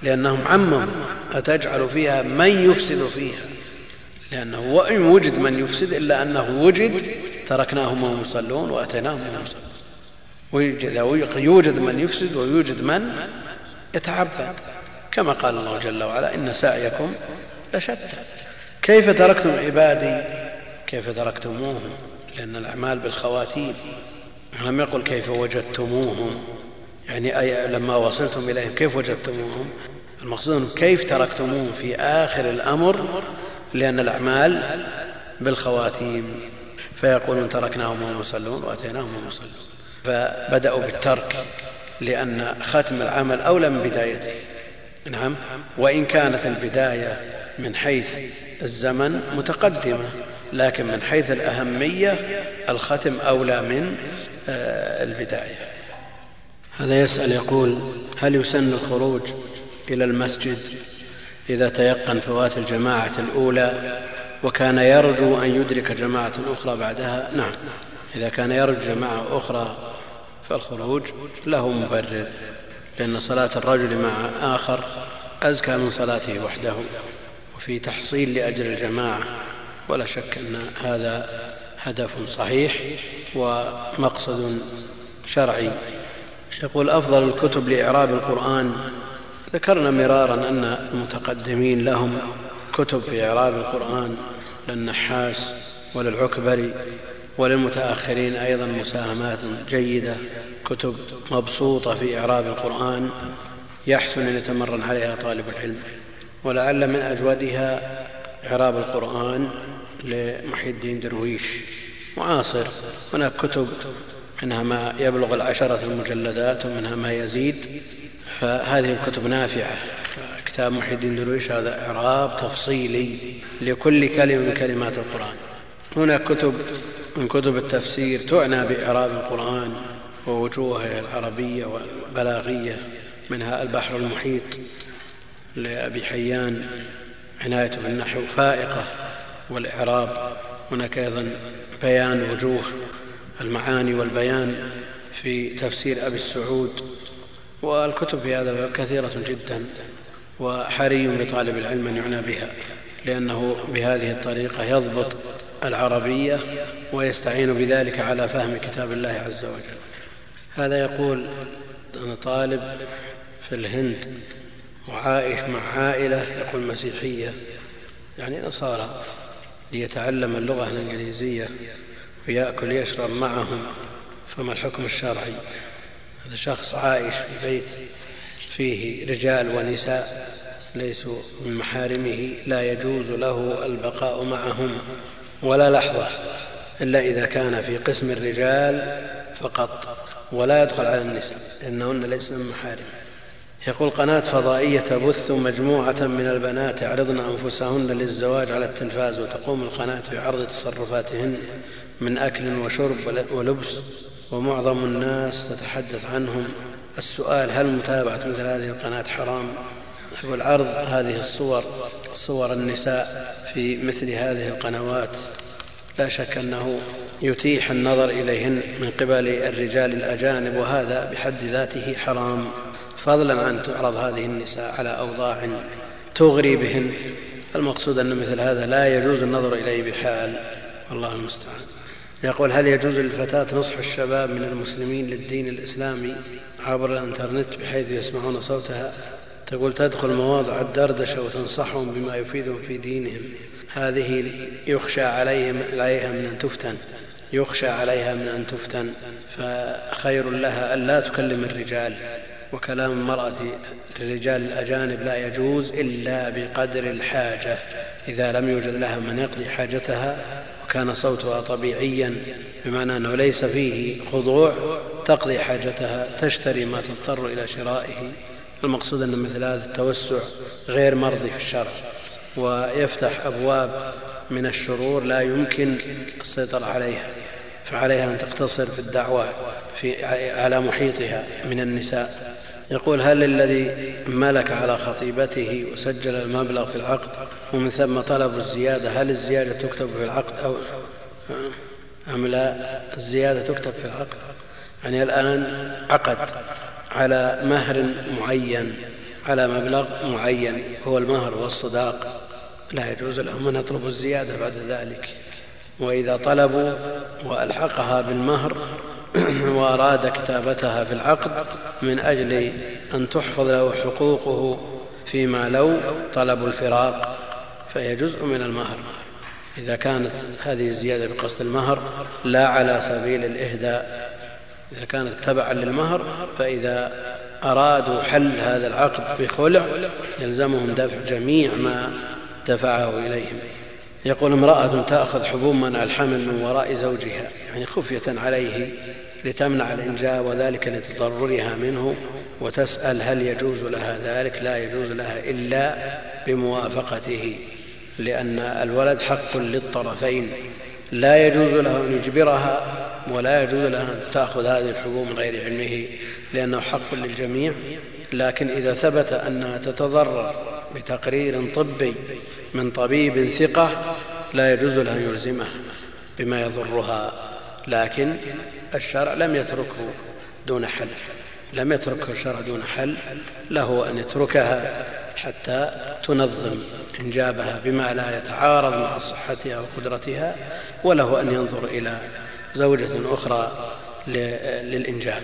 لأنهم عمموا أتجعل فيها من يفسد فيها. لأنه وإن وجد من يفسد إلا أنه وجد تركناهم وهم يصلون وأتيناهم وهم يصلون. يوجد من يفسد ويوجد من يتعبد. كما قال الله جل وعلا إن سعيكم لشتى. كيف تركتم عبادي؟ كيف تركتموهم؟ لأن الأعمال بالخواتيم. لم يقل كيف وجدتموهم؟ يعني أي لما وصلتم إليهم كيف وجدتموهم؟ المقصود كيف تركتموهم في آخر الأمر؟ لأن الأعمال بالخواتيم. فيقولون تركناهم وهم يصلون وأتيناهم وهم يصلون. فبدأوا بالترك لأن ختم العمل أولى من بدايته. نعم. وإن كانت البداية من حيث الزمن متقدمة لكن من حيث الأهمية الختم أولى من آه، البداية. هذا يسأل يقول هل يسن الخروج إلى المسجد إذا تيقن فوات الجماعة الأولى وكان يرجو أن يدرك جماعة أخرى بعدها نعم إذا كان يرجو جماعة أخرى فالخروج له مبرر لأن صلاة الرجل مع آخر أزكى من صلاته وحده وفي تحصيل لأجل الجماعة ولا شك أن هذا هدف صحيح ومقصد شرعي. يقول أفضل الكتب لإعراب القرآن ذكرنا مرارا أن المتقدمين لهم كتب في إعراب القرآن للنحاس وللعكبري وللمتأخرين أيضا مساهمات جيدة كتب مبسوطة في إعراب القرآن يحسن أن يتمرن عليها طالب العلم. ولعل من أجودها إعراب القرآن لمحي الدين درويش معاصر. هناك كتب منها ما يبلغ العشرة المجلدات ومنها ما يزيد. فهذه الكتب نافعة. كتاب محي الدين درويش هذا إعراب تفصيلي لكل كلمة من كلمات القرآن. هناك كتب من كتب التفسير تعنى بإعراب القرآن ووجوهه العربية والبلاغية منها البحر المحيط لأبي حيان عناية بالنحو فائقة والإعراب. هناك أيضا بيان وجوه المعاني والبيان في تفسير أبي السعود. والكتب في هذا كثيرة جدا وحري بطالب العلم أن يعنى بها لأنه بهذه الطريقة يضبط العربية ويستعين بذلك على فهم كتاب الله عز وجل. هذا يقول أنا طالب في الهند وعائش مع عائلة يقول مسيحية يعني نصارى ليتعلم اللغة الإنجليزية ويأكل يشرب معهم فما الحكم الشرعي؟ هذا شخص عائش في بيت فيه رجال ونساء ليسوا من محارمه لا يجوز له البقاء معهم ولا لحظة إلا إذا كان في قسم الرجال فقط ولا يدخل على النساء لأنهن ليسن من محارمه يقول قناة فضائية تبث مجموعة من البنات يعرضن أنفسهن للزواج على التلفاز وتقوم القناة بعرض تصرفاتهن من أكل وشرب ولبس ومعظم الناس تتحدث عنهم. السؤال هل متابعة مثل هذه القناة حرام؟ يقول عرض هذه الصور صور النساء في مثل هذه القنوات. لا شك أنه يتيح النظر إليهن من قبل الرجال الأجانب وهذا بحد ذاته حرام. فضلا عن تعرض هذه النساء على أوضاع تغري بهن. المقصود أن مثل هذا لا يجوز النظر إليه بحال. والله المستعان. يقول هل يجوز للفتاة نصح الشباب من المسلمين للدين الإسلامي عبر الإنترنت بحيث يسمعون صوتها؟ تقول تدخل مواضع الدردشة وتنصحهم بما يفيدهم في دينهم. هذه يخشى عليهم عليها من أن تفتن. يخشى عليها من أن تفتن. فخير لها أن لا تكلم الرجال. وكلام المرأة للرجال الأجانب لا يجوز إلا بقدر الحاجة. إذا لم يوجد لها من يقضي حاجتها وكان صوتها طبيعيا بمعنى أنه ليس فيه خضوع تقضي حاجتها تشتري ما تضطر إلى شرائه. المقصود أن مثل هذا التوسع غير مرضي في الشرع ويفتح أبواب من الشرور لا يمكن السيطرة عليها. فعليها أن تقتصر في الدعوة في على محيطها من النساء. يقول هل الذي ملك على خطيبته وسجل المبلغ في العقد ومن ثم طلب الزيادة هل الزيادة تكتب في العقد أو أم لا؟ الزيادة تكتب في العقد. يعني الآن عقد على مهر معين على مبلغ معين هو المهر والصداق. لا يجوز لهم أن يطلبوا الزيادة بعد ذلك. وإذا طلبوا وألحقها بالمهر (clears throat) وأراد كتابتها في العقد من أجل أن تحفظ له حقوقه فيما لو طلبوا الفراق فهي جزء من المهر. إذا كانت هذه الزيادة بقصد المهر لا على سبيل الإهداء. إذا كانت تبعا للمهر فإذا أرادوا حل هذا العقد بخلع يلزمهم دفع جميع ما دفعه إليهم. يقول امرأة تأخذ منع الحمل من وراء زوجها يعني خفية عليه لتمنع الإنجاب وذلك لتضررها منه وتسأل هل يجوز لها ذلك؟ لا يجوز لها إلا بموافقته لأن الولد حق للطرفين لا يجوز له أن يجبرها ولا يجوز لها أن تأخذ هذه الحبوب من غير علمه لأنه حق للجميع لكن إذا ثبت أنها تتضرر بتقرير طبي من طبيب ثقة لا يجوز له أن يلزمها بما يضرها لكن الشرع لم يتركه دون حل لم يتركه الشرع دون حل له أن يتركها حتى تنظم إنجابها بما لا يتعارض مع صحتها وقدرتها وله أن ينظر إلى زوجة أخرى للإنجاب.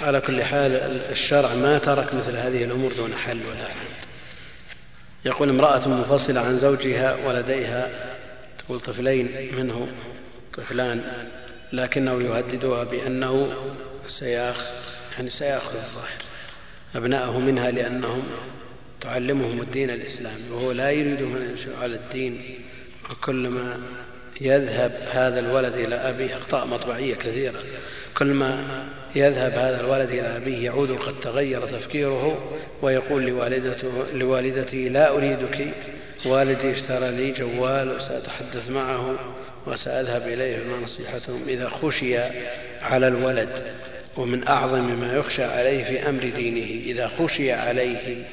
على كل حال الشرع ما ترك مثل هذه الأمور دون حل ولا حل. يقول امرأة منفصلة عن زوجها ولديها تقول طفلين منه طفلان لكنه يهددها بأنه سياخ يعني سيأخذ الظاهر. أبناءه منها لأنهم تعلمهم الدين الإسلامي وهو لا يريد من على الدين وكلما يذهب هذا الولد إلى أبيه أخطاء مطبعية كثيرة. كلما يذهب هذا الولد إلى أبيه يعود قد تغير تفكيره ويقول لوالدته, لوالدته لا أريدك. والدي اشترى لي جوال وسأتحدث معه وسأذهب إليه بما نصيحتهم إذا خشي على الولد ومن أعظم ما يخشى عليه في أمر دينه إذا خشي عليه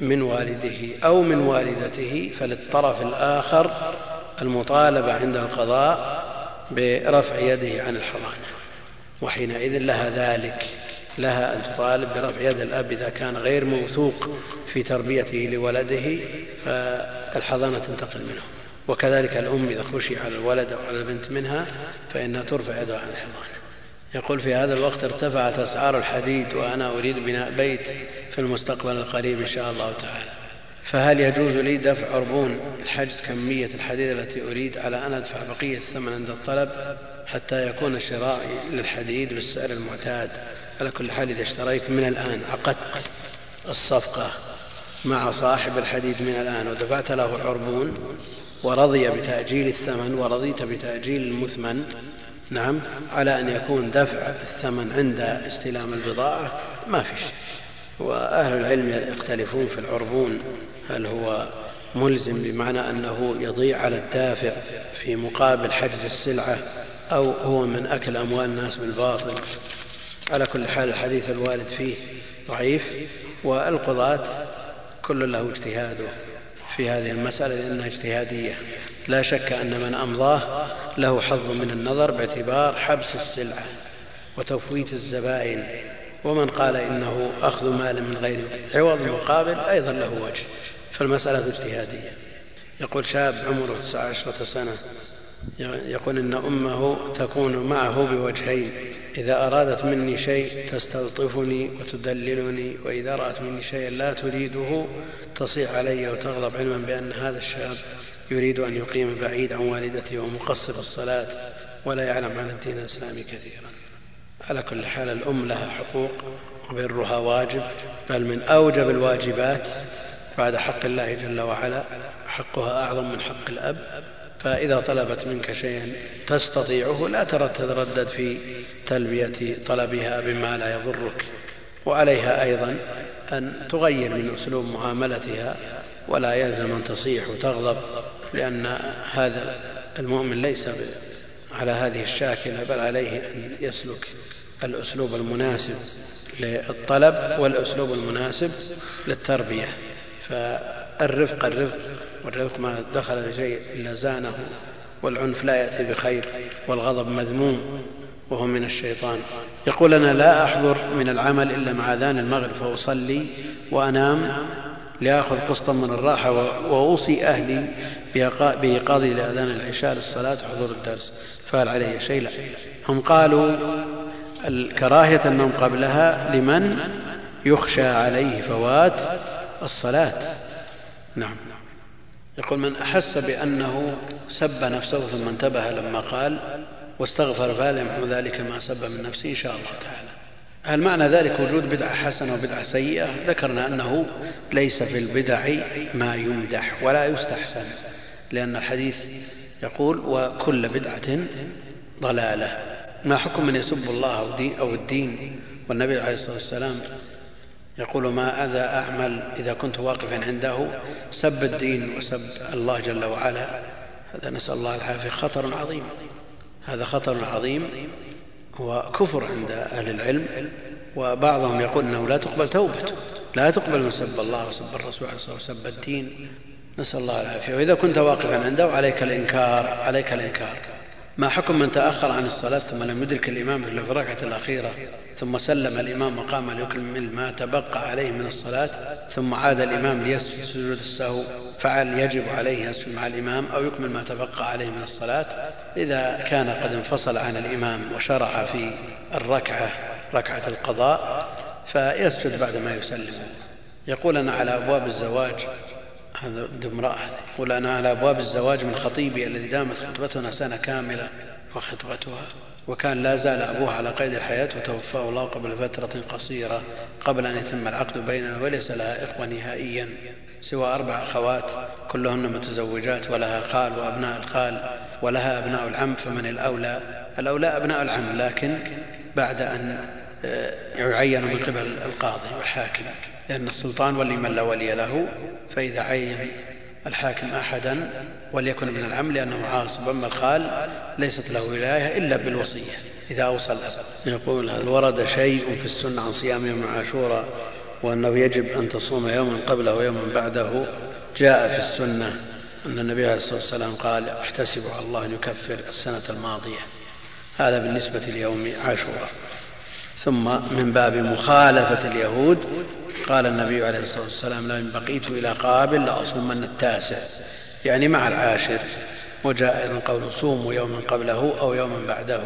من والده أو من والدته فللطرف الآخر المطالبة عند القضاء برفع يده عن الحضانة. وحينئذ لها ذلك لها أن تطالب برفع يد الأب إذا كان غير موثوق في تربيته لولده فالحضانة تنتقل منه. وكذلك الأم إذا خشي على الولد أو على البنت منها فإنها ترفع يدها عن الحضانة. يقول في هذا الوقت ارتفعت أسعار الحديد وأنا أريد بناء بيت في المستقبل القريب إن شاء الله تعالى. فهل يجوز لي دفع عربون الحجز كمية الحديد التي أريد على أن أدفع بقية الثمن عند الطلب حتى يكون شرائي للحديد بالسعر المعتاد؟ على كل حال إذا اشتريت من الآن عقدت الصفقة مع صاحب الحديد من الآن ودفعت له عربون ورضي بتأجيل الثمن ورضيت بتأجيل المثمن نعم على أن يكون دفع الثمن عند استلام البضاعة ما في شيء. وأهل العلم يختلفون في العربون هل هو ملزم بمعنى أنه يضيع على الدافع في مقابل حجز السلعة أو هو من أكل أموال الناس بالباطل. على كل حال الحديث الوارد فيه ضعيف والقضاة كل له اجتهاده في هذه المسألة لأنها اجتهادية. لا شك أن من أمضاه له حظ من النظر باعتبار حبس السلعة وتفويت الزبائن. ومن قال إنه أخذ مال من غير عوض مقابل أيضا له وجه. فالمسألة اجتهادية. يقول شاب عمره تسع عشرة سنة يقول إن أمه تكون معه بوجهين إذا أرادت مني شيء تستلطفني وتدللني وإذا رأت مني شيئا لا تريده تصيح علي وتغضب علما بأن هذا الشاب يريد أن يقيم بعيد عن والدته ومقصر الصلاة ولا يعلم عن الدين الإسلامي كثيرا. على كل حال الأم لها حقوق وبرها واجب بل من أوجب الواجبات بعد حق الله جل وعلا حقها أعظم من حق الأب. فإذا طلبت منك شيئا تستطيعه لا تتردد في تلبية طلبها بما لا يضرك. وعليها أيضا أن تغير من أسلوب معاملتها ولا يلزم أن تصيح وتغضب لأن هذا المؤمن ليس على هذه الشاكلة بل عليه أن يسلك الأسلوب المناسب للطلب والأسلوب المناسب للتربية. فالرفق الرفق والرفق ما دخل شيء إلا زانه والعنف لا يأتي بخير والغضب مذموم وهو من الشيطان. يقول أنا لا أحضر من العمل إلا مع آذان المغرب فأصلي وأنام لآخذ قسطا من الراحة وأوصي أهلي بإيقاظي لأذان العشاء للصلاة وحضور الدرس. فهل علي شيء لا هم قالوا الكراهية النوم قبلها لمن يخشى عليه فوات الصلاة. نعم. يقول من أحس بأنه سب نفسه ثم انتبه لما قال واستغفر فلا يمحو ذلك ما سب من نفسه إن شاء الله تعالى. هل معنى ذلك وجود بدعة حسنة وبدعة سيئة؟ ذكرنا أنه ليس في البدع ما يمدح ولا يستحسن لأن الحديث يقول وكل بدعة ضلالة. ما حكم من يسب الله أو الدين؟ والنبي عليه الصلاة والسلام يقول ما أذى أعمل إذا كنت واقفا عنده سب الدين وسب الله جل وعلا. هذا نسأل الله العافية. خطر عظيم. هذا خطر عظيم. وكفر عند أهل العلم وبعضهم يقول أنه لا تقبل توبته لا تقبل من سب الله وسب الرسول عليه الصلاة والسلام وسب الدين. نسأل الله العافية. وإذا كنت واقفا عنده عليك الإنكار عليك الإنكار. ما حكم من تأخر عن الصلاة ثم لم يدرك الإمام في الركعة الأخيرة؟ ثم سلم الإمام وقام ليكمل ما تبقى عليه من الصلاة ثم عاد الإمام ليسجد سجود السهو فعل يجب عليه يسجد مع الإمام أو يكمل ما تبقى عليه من الصلاة. إذا كان قد انفصل عن الإمام وشرع في الركعة ركعة القضاء فيسجد بعد ما يسلم. يقول أنا على أبواب الزواج هذا امرأة يقول أنا على أبواب الزواج من خطيبي الذي دامت خطبتنا سنة كاملة وخطبتها. وكان لا زال أبوها على قيد الحياة وتوفاه الله قبل فترة قصيرة قبل أن يتم العقد بيننا وليس لها إخوة نهائيا سوى أربع أخوات كلهن متزوجات ولها خال وأبناء الخال ولها أبناء العم فمن الأولى؟ الأولى أبناء العم لكن بعد أن آه، يعين من قبل القاضي والحاكم لأن السلطان ولي من لا ولي له فإذا عين الحاكم أحدا وليكن ابن العم لأنه عاصب أما الخال ليست له ولاية إلا بالوصية إذا أوصى الأب يقول هل ورد شيء في السنة عن صيام يوم عاشوراء وأنه يجب أن تصوم يوما قبله ويوما بعده؟ جاء في السنة أن النبي عليه الصلاة والسلام قال احتسب على الله أن يكفر السنة الماضية. هذا بالنسبة ليوم عاشوراء. ثم من باب مخالفة اليهود قال النبي عليه الصلاة والسلام لئن بقيت إلى قابل لأصومن التاسع. يعني مع العاشر وجاء أيضا قول صوموا يوما قبله أو يوما بعده.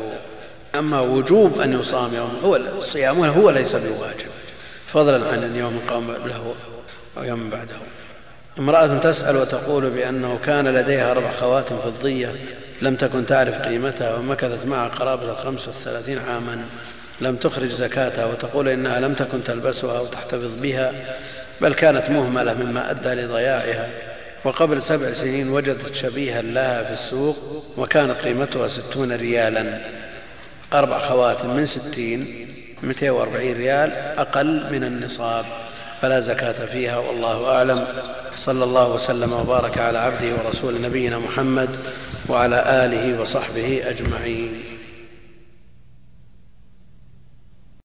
أما وجوب أن يصام يوم هو الصيام هو ليس بواجب. فضلا عن أن يوم قبله أو يوم بعده. امرأة تسأل وتقول بأنه كان لديها أربع خواتم فضية لم تكن تعرف قيمتها ومكثت معها قرابة الخمس والثلاثين عاما. لم تخرج زكاتها وتقول إنها لم تكن تلبسها وتحتفظ بها بل كانت مهملة مما أدى لضياعها وقبل سبع سنين وجدت شبيها لها في السوق وكانت قيمتها ستون ريالا. أربع خواتم من ستين مئتين وأربعين ريال أقل من النصاب. فلا زكاة فيها والله أعلم. صلى الله وسلم وبارك على عبده ورسول نبينا محمد وعلى آله وصحبه أجمعين.